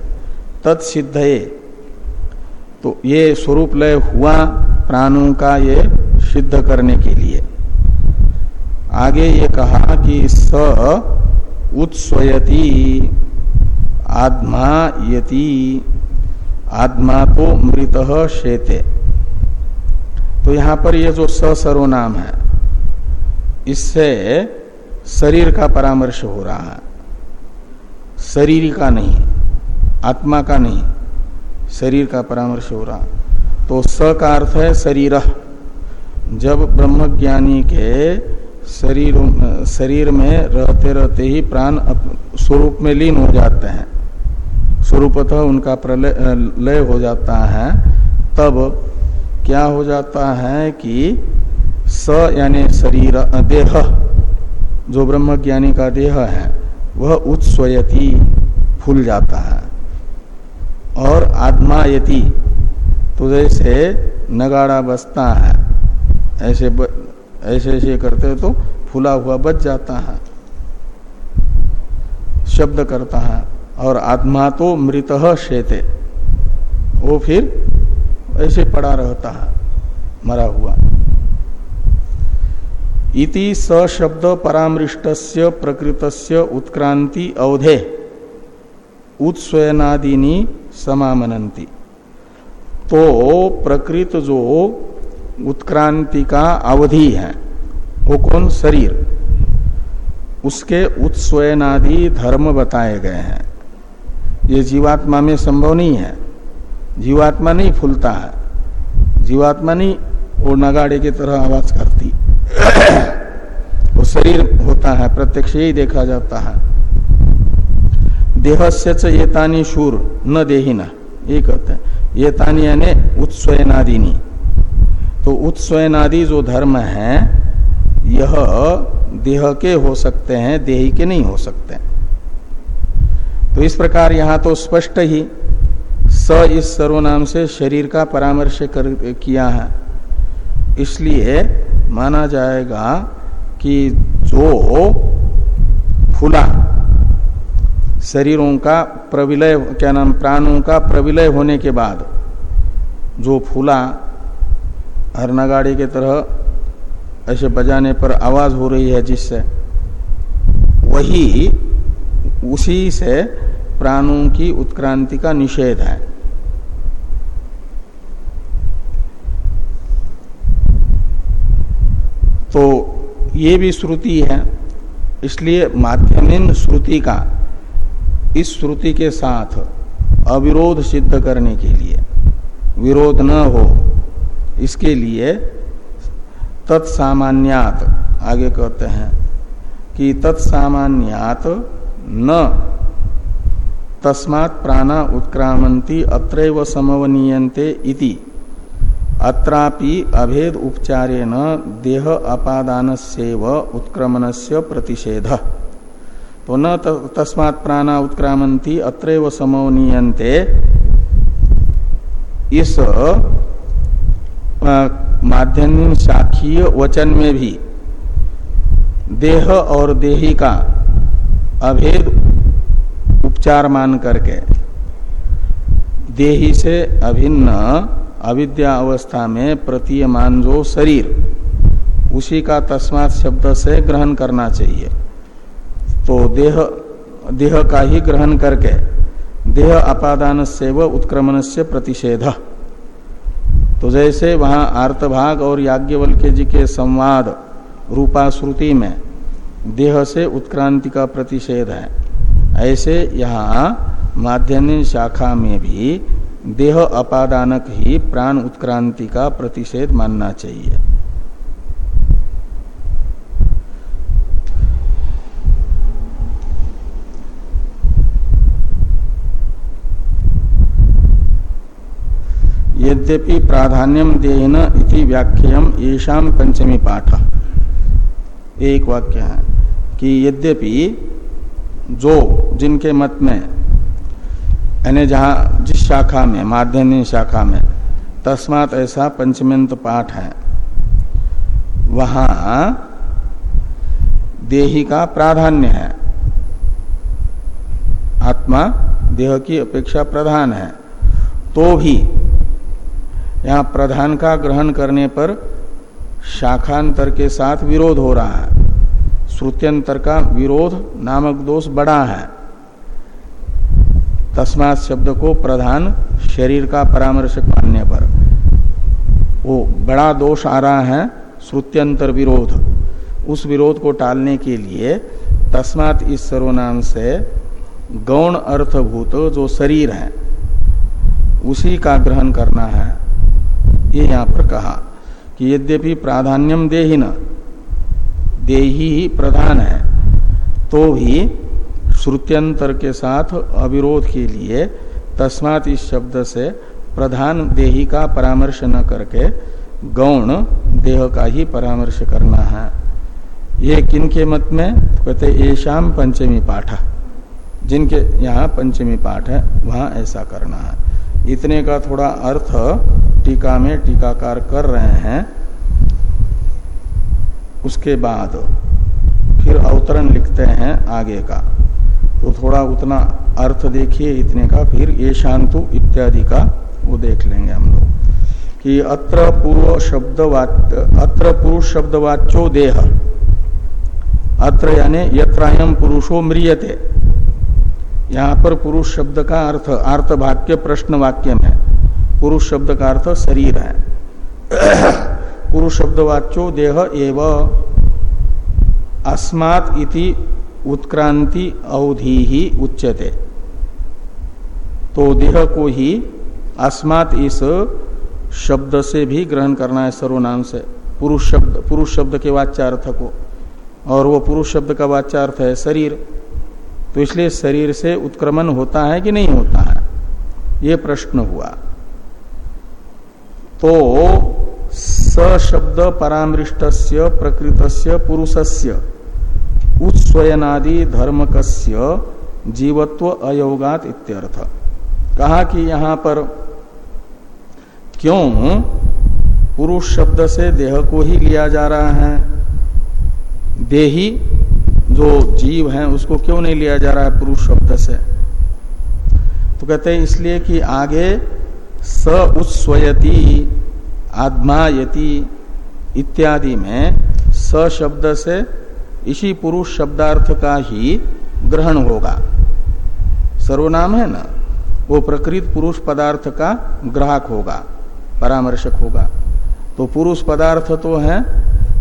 तत्सिद्धये तो ये स्वरूप लय हुआ प्राणों का ये सिद्ध करने के लिए। आगे ये कहा कि स उत्स्वयती, आत्मा यति, आत्मा तो मृत शेते। तो यहाँ पर ये जो स सर्वनाम है, इससे शरीर का परामर्श हो रहा है। शरीर का नहीं, आत्मा का नहीं, शरीर का परामर्श हो रहा तो स का अर्थ है शरीर। जब ब्रह्मज्ञानी के शरीर शरीर में रहते रहते ही प्राण स्वरूप में लीन हो जाते हैं। स्वरूपतः उनका प्रलय लय हो जाता है। तब क्या हो जाता है कि स यानी शरीर देह, जो ब्रह्मज्ञानी का देह है, वह उत्स्वयति फूल जाता है। और आत्मायति तो जैसे नगाड़ा बसता है। ऐसे ब, ऐसे ऐसे करते तो फूला हुआ बच जाता है। शब्द करता है और आत्मा तो मृत शेते वो फिर ऐसे पड़ा रहता है मरा हुआ। इति स शब्द परामृष्ट प्रकृत उत्क्रांति अवधे। उत्स्वयनादिनी समामनंती तो प्रकृत जो उत्क्रांति का अवधि है, वो कौन? शरीर। उसके उत्स्वयनादि धर्म बताए गए हैं। ये जीवात्मा में संभव नहीं है। जीवात्मा नहीं फूलता है। जीवात्मा नहीं वो नगाड़े की तरह आवाज़ करती। वो शरीर होता है, प्रत्यक्ष यही देखा जाता है। देह से ये तानी शूर, न देही न ये कहते हैं। ये तानी यानी उत्स्वयनादिनी। तो उत्स्वयनादि जो धर्म है, यह देह के हो सकते हैं, देही के नहीं हो सकते। तो इस प्रकार यहाँ तो स्पष्ट ही स इस सर्वनाम से शरीर का परामर्श कर, किया है। इसलिए माना जाएगा कि जो फूला शरीरों का प्रविलय, क्या नाम, प्राणों का प्रविलय होने के बाद जो फूला हर नगाड़ी की तरह ऐसे बजाने पर आवाज़ हो रही है जिससे, वही उसी से प्राणों की उत्क्रांति का निषेध है। तो ये भी श्रुति है, इसलिए माध्यमिन श्रुति का इस श्रुति के साथ अविरोध सिद्ध करने के लिए, विरोध न हो, इसके लिए तत्सामान्यात, आगे कहते हैं कि तत्सामान्यात न, तस्मात् प्राणा उत्क्रामंती अत्रैव समवनीयन्ते इति। अत्रापि अभेद उपचारेण देह अपादान से उत्क्रमण से प्रतिषेध। तो न तस्मात् प्राणा उत्क्रामंती अत्रैव समवनीयन्ते इस माध्यम साखीय वचन में भी, देह और देही का अभेद उपचार मान करके, देही से अभिन्न अविद्या अवस्था में प्रतीयमान जो शरीर, उसी का तस्मात शब्द से ग्रहण करना चाहिए। तो देह देह का ही ग्रहण करके देह अपादान से व उत्क्रमण से प्रतिषेध। तो जैसे वहाँ आर्तभाग और याज्ञवल्क्य जी के संवाद रूपा श्रुति में देह से उत्क्रांति का प्रतिषेध है, ऐसे यहाँ माध्यमिक शाखा में भी देह अपादानक ही प्राण उत्क्रांति का प्रतिषेध मानना चाहिए। यद्यपि प्राधान्यम देन इति व्याख्यम येषाम पंचमी पाठ। एक वाक्य है कि यद्यपि जो जिनके मत में, यानी जहाँ जिस शाखा में, माध्यमिक शाखा में, तस्मात ऐसा पंचमंत पाठ है, वहाँ देही का प्राधान्य है। आत्मा देह की अपेक्षा प्रधान है। तो भी यहाँ प्रधान का ग्रहण करने पर शाखांतर के साथ विरोध हो रहा है। श्रुत्यंतर का विरोध नामक दोष बड़ा है। तस्मात शब्द को प्रधान शरीर का परामर्शक मानने पर। वो बड़ा दोष आ रहा है श्रुत्यंतर विरोध। उस विरोध को टालने के लिए तस्मात इस सर्वनाम से गौण अर्थभूत जो शरीर है, उसी का ग्रहण करना है। ये यहाँ पर कहा कि यद्यपि प्राधान्यम देही न, देही ही प्रधान है तो भी श्रुत्यंतर के साथ अविरोध के लिए तस्मात इस शब्द से प्रधान देही का परामर्श न करके गौण देह का ही परामर्श करना है। ये किन के मत में? कहते येषाम पंचमी पाठ। जिनके यहाँ पंचमी पाठ है, वहाँ ऐसा करना है। इतने का थोड़ा अर्थ टीका में टीकाकार कर रहे हैं। उसके बाद फिर अवतरण लिखते हैं आगे का। तो थोड़ा उतना अर्थ देखिए इतने का, फिर ये शांतु इत्यादि का वो देख लेंगे हम लोग। कि अत्र पूर्व शब्द अत्र पुरुष शब्द शब्दवाच्यो देह अत्र यानी यत्रायम पुरुषो म्रियते। यहाँ पर पुरुष शब्द का अर्थ अर्थ वाक्य, प्रश्न वाक्य में पुरुष शब्द का अर्थ शरीर है। [COUGHS] पुरुष शब्दवाच्यो देह एव। अस्मात् इति उत्क्रांति अवधि ही उच्यते। तो देह को ही अस्मात् इस शब्द से भी ग्रहण करना है सर्वनाम से। पुरुष शब्द पुरुष शब्द के वाच्यार्थ को। और वो पुरुष शब्द का वाच्यार्थ है शरीर। तो इसलिए शरीर से उत्क्रमण होता है कि नहीं होता है? ये प्रश्न हुआ। तो स शब्द परामृष्ट प्रकृत पुरुषस्य उत्स्वयनादि धर्मकस्य जीवत्व अयोगात इत्यर्थ। कहा कि यहाँ पर क्यों पुरुष शब्द से देह को ही लिया जा रहा है? देही जो जीव है, उसको क्यों नहीं लिया जा रहा है पुरुष शब्द से? तो कहते हैं, इसलिए कि आगे, स उत्स्वयति आत्मायति इत्यादि में स शब्द से इसी पुरुष शब्दार्थ का ही ग्रहण होगा। सर्वनाम है ना? वो प्रकृत पुरुष पदार्थ का ग्राहक होगा, परामर्शक होगा। तो पुरुष पदार्थ तो है,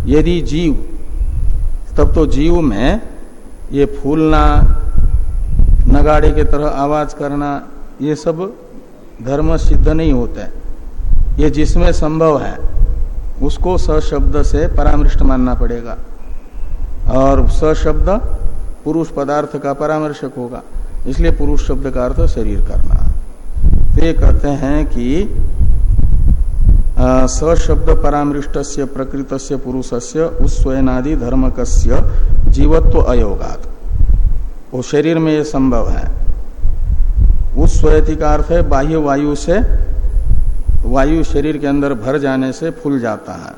यदि जीव तब तो जीव में ये फूलना, नगाड़े के तरह आवाज़ करना, ये सब धर्म सिद्ध नहीं होते ये जिसमें संभव है, उसको सशब्द से परामृष्ट मानना पड़ेगा। और सशब्द पुरुष पदार्थ का परामर्शक होगा। इसलिए पुरुष शब्द का अर्थ शरीर करना। तो ये कहते हैं कि सशब्द परामृष्ट से प्रकृत से पुरुष से उस्वयनादि धर्मक जीवत्व अयोगात। वो शरीर में ये संभव है। उस स्वयति का अर्थ है, बाह्य वायु से, वायु शरीर के अंदर भर जाने से फूल जाता है,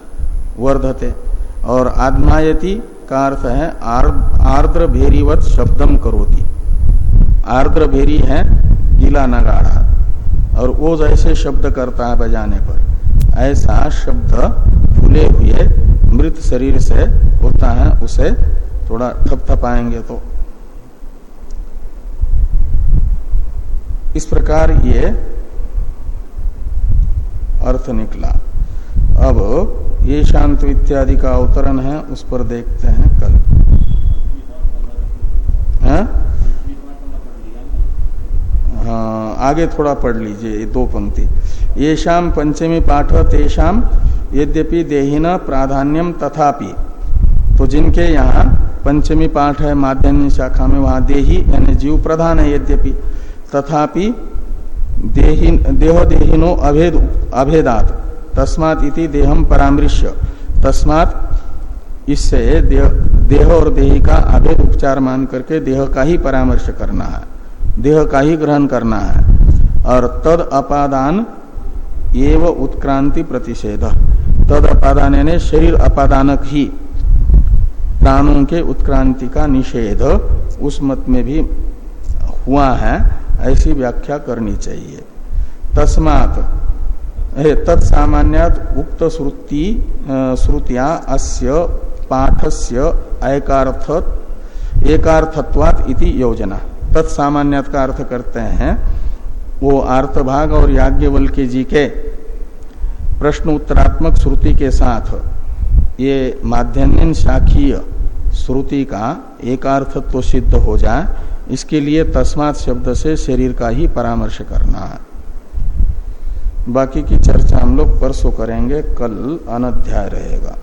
वर्धते। और आत्मायति का अर्थ है आर्द्र भेरीवत शब्दम करोती। आर्द्र भेरी है, गीला नगाड़ा। और वो जैसे शब्द करता है बजाने पर। ऐसा शब्द फूले हुए मृत शरीर से होता है, उसे थोड़ा थपथपाएँगे तो। इस प्रकार ये अर्थ निकला। अब ये शांत इत्यादि का अवतरण है, उस पर देखते हैं कल। है? आगे थोड़ा पढ़ लीजिए ये दो पंक्ति। ये शाम पंचमी पाठ तेषाम यद्यपि देहिन प्राधान्यम तथापि। तो जिनके यहाँ पंचमी पाठ है माध्यम शाखा में वहाँ देही यानी जीव प्रधान है यद्यपि। तथापि देहि देह देहिनो अभेद अभेदात। तस्मात इति देहम परामृश्य। तस्मात इससे देह, देह और देही का अभेद उपचार मान करके देह का ही परामर्श करना है। देह का ही ग्रहण करना है। और तद अपादान एव उत्क्रांति प्रतिषेध। तद अपादान यानी शरीर अपादानक ही प्राणों के उत्क्रांति का निषेध उस मत में भी हुआ है, ऐसी व्याख्या करनी चाहिए। तस्मात तत्सामान्यात उक्त श्रुति श्रुतिया अस्य पाठस्य एकार्थ एकार्थत्वात इति योजना। तत्सामान्यत का अर्थ करते हैं, वो आर्तभाग और याज्ञवल्क्य जी के प्रश्न उत्तरात्मक श्रुति के साथ, ये माध्यन्यन शाखीय श्रुति का एकार्थत्व सिद्ध हो जाए, इसके लिए तस्मात शब्द से शरीर का ही परामर्श करना। है बाकी की चर्चा हम लोग परसों करेंगे, कल अनध्याय रहेगा।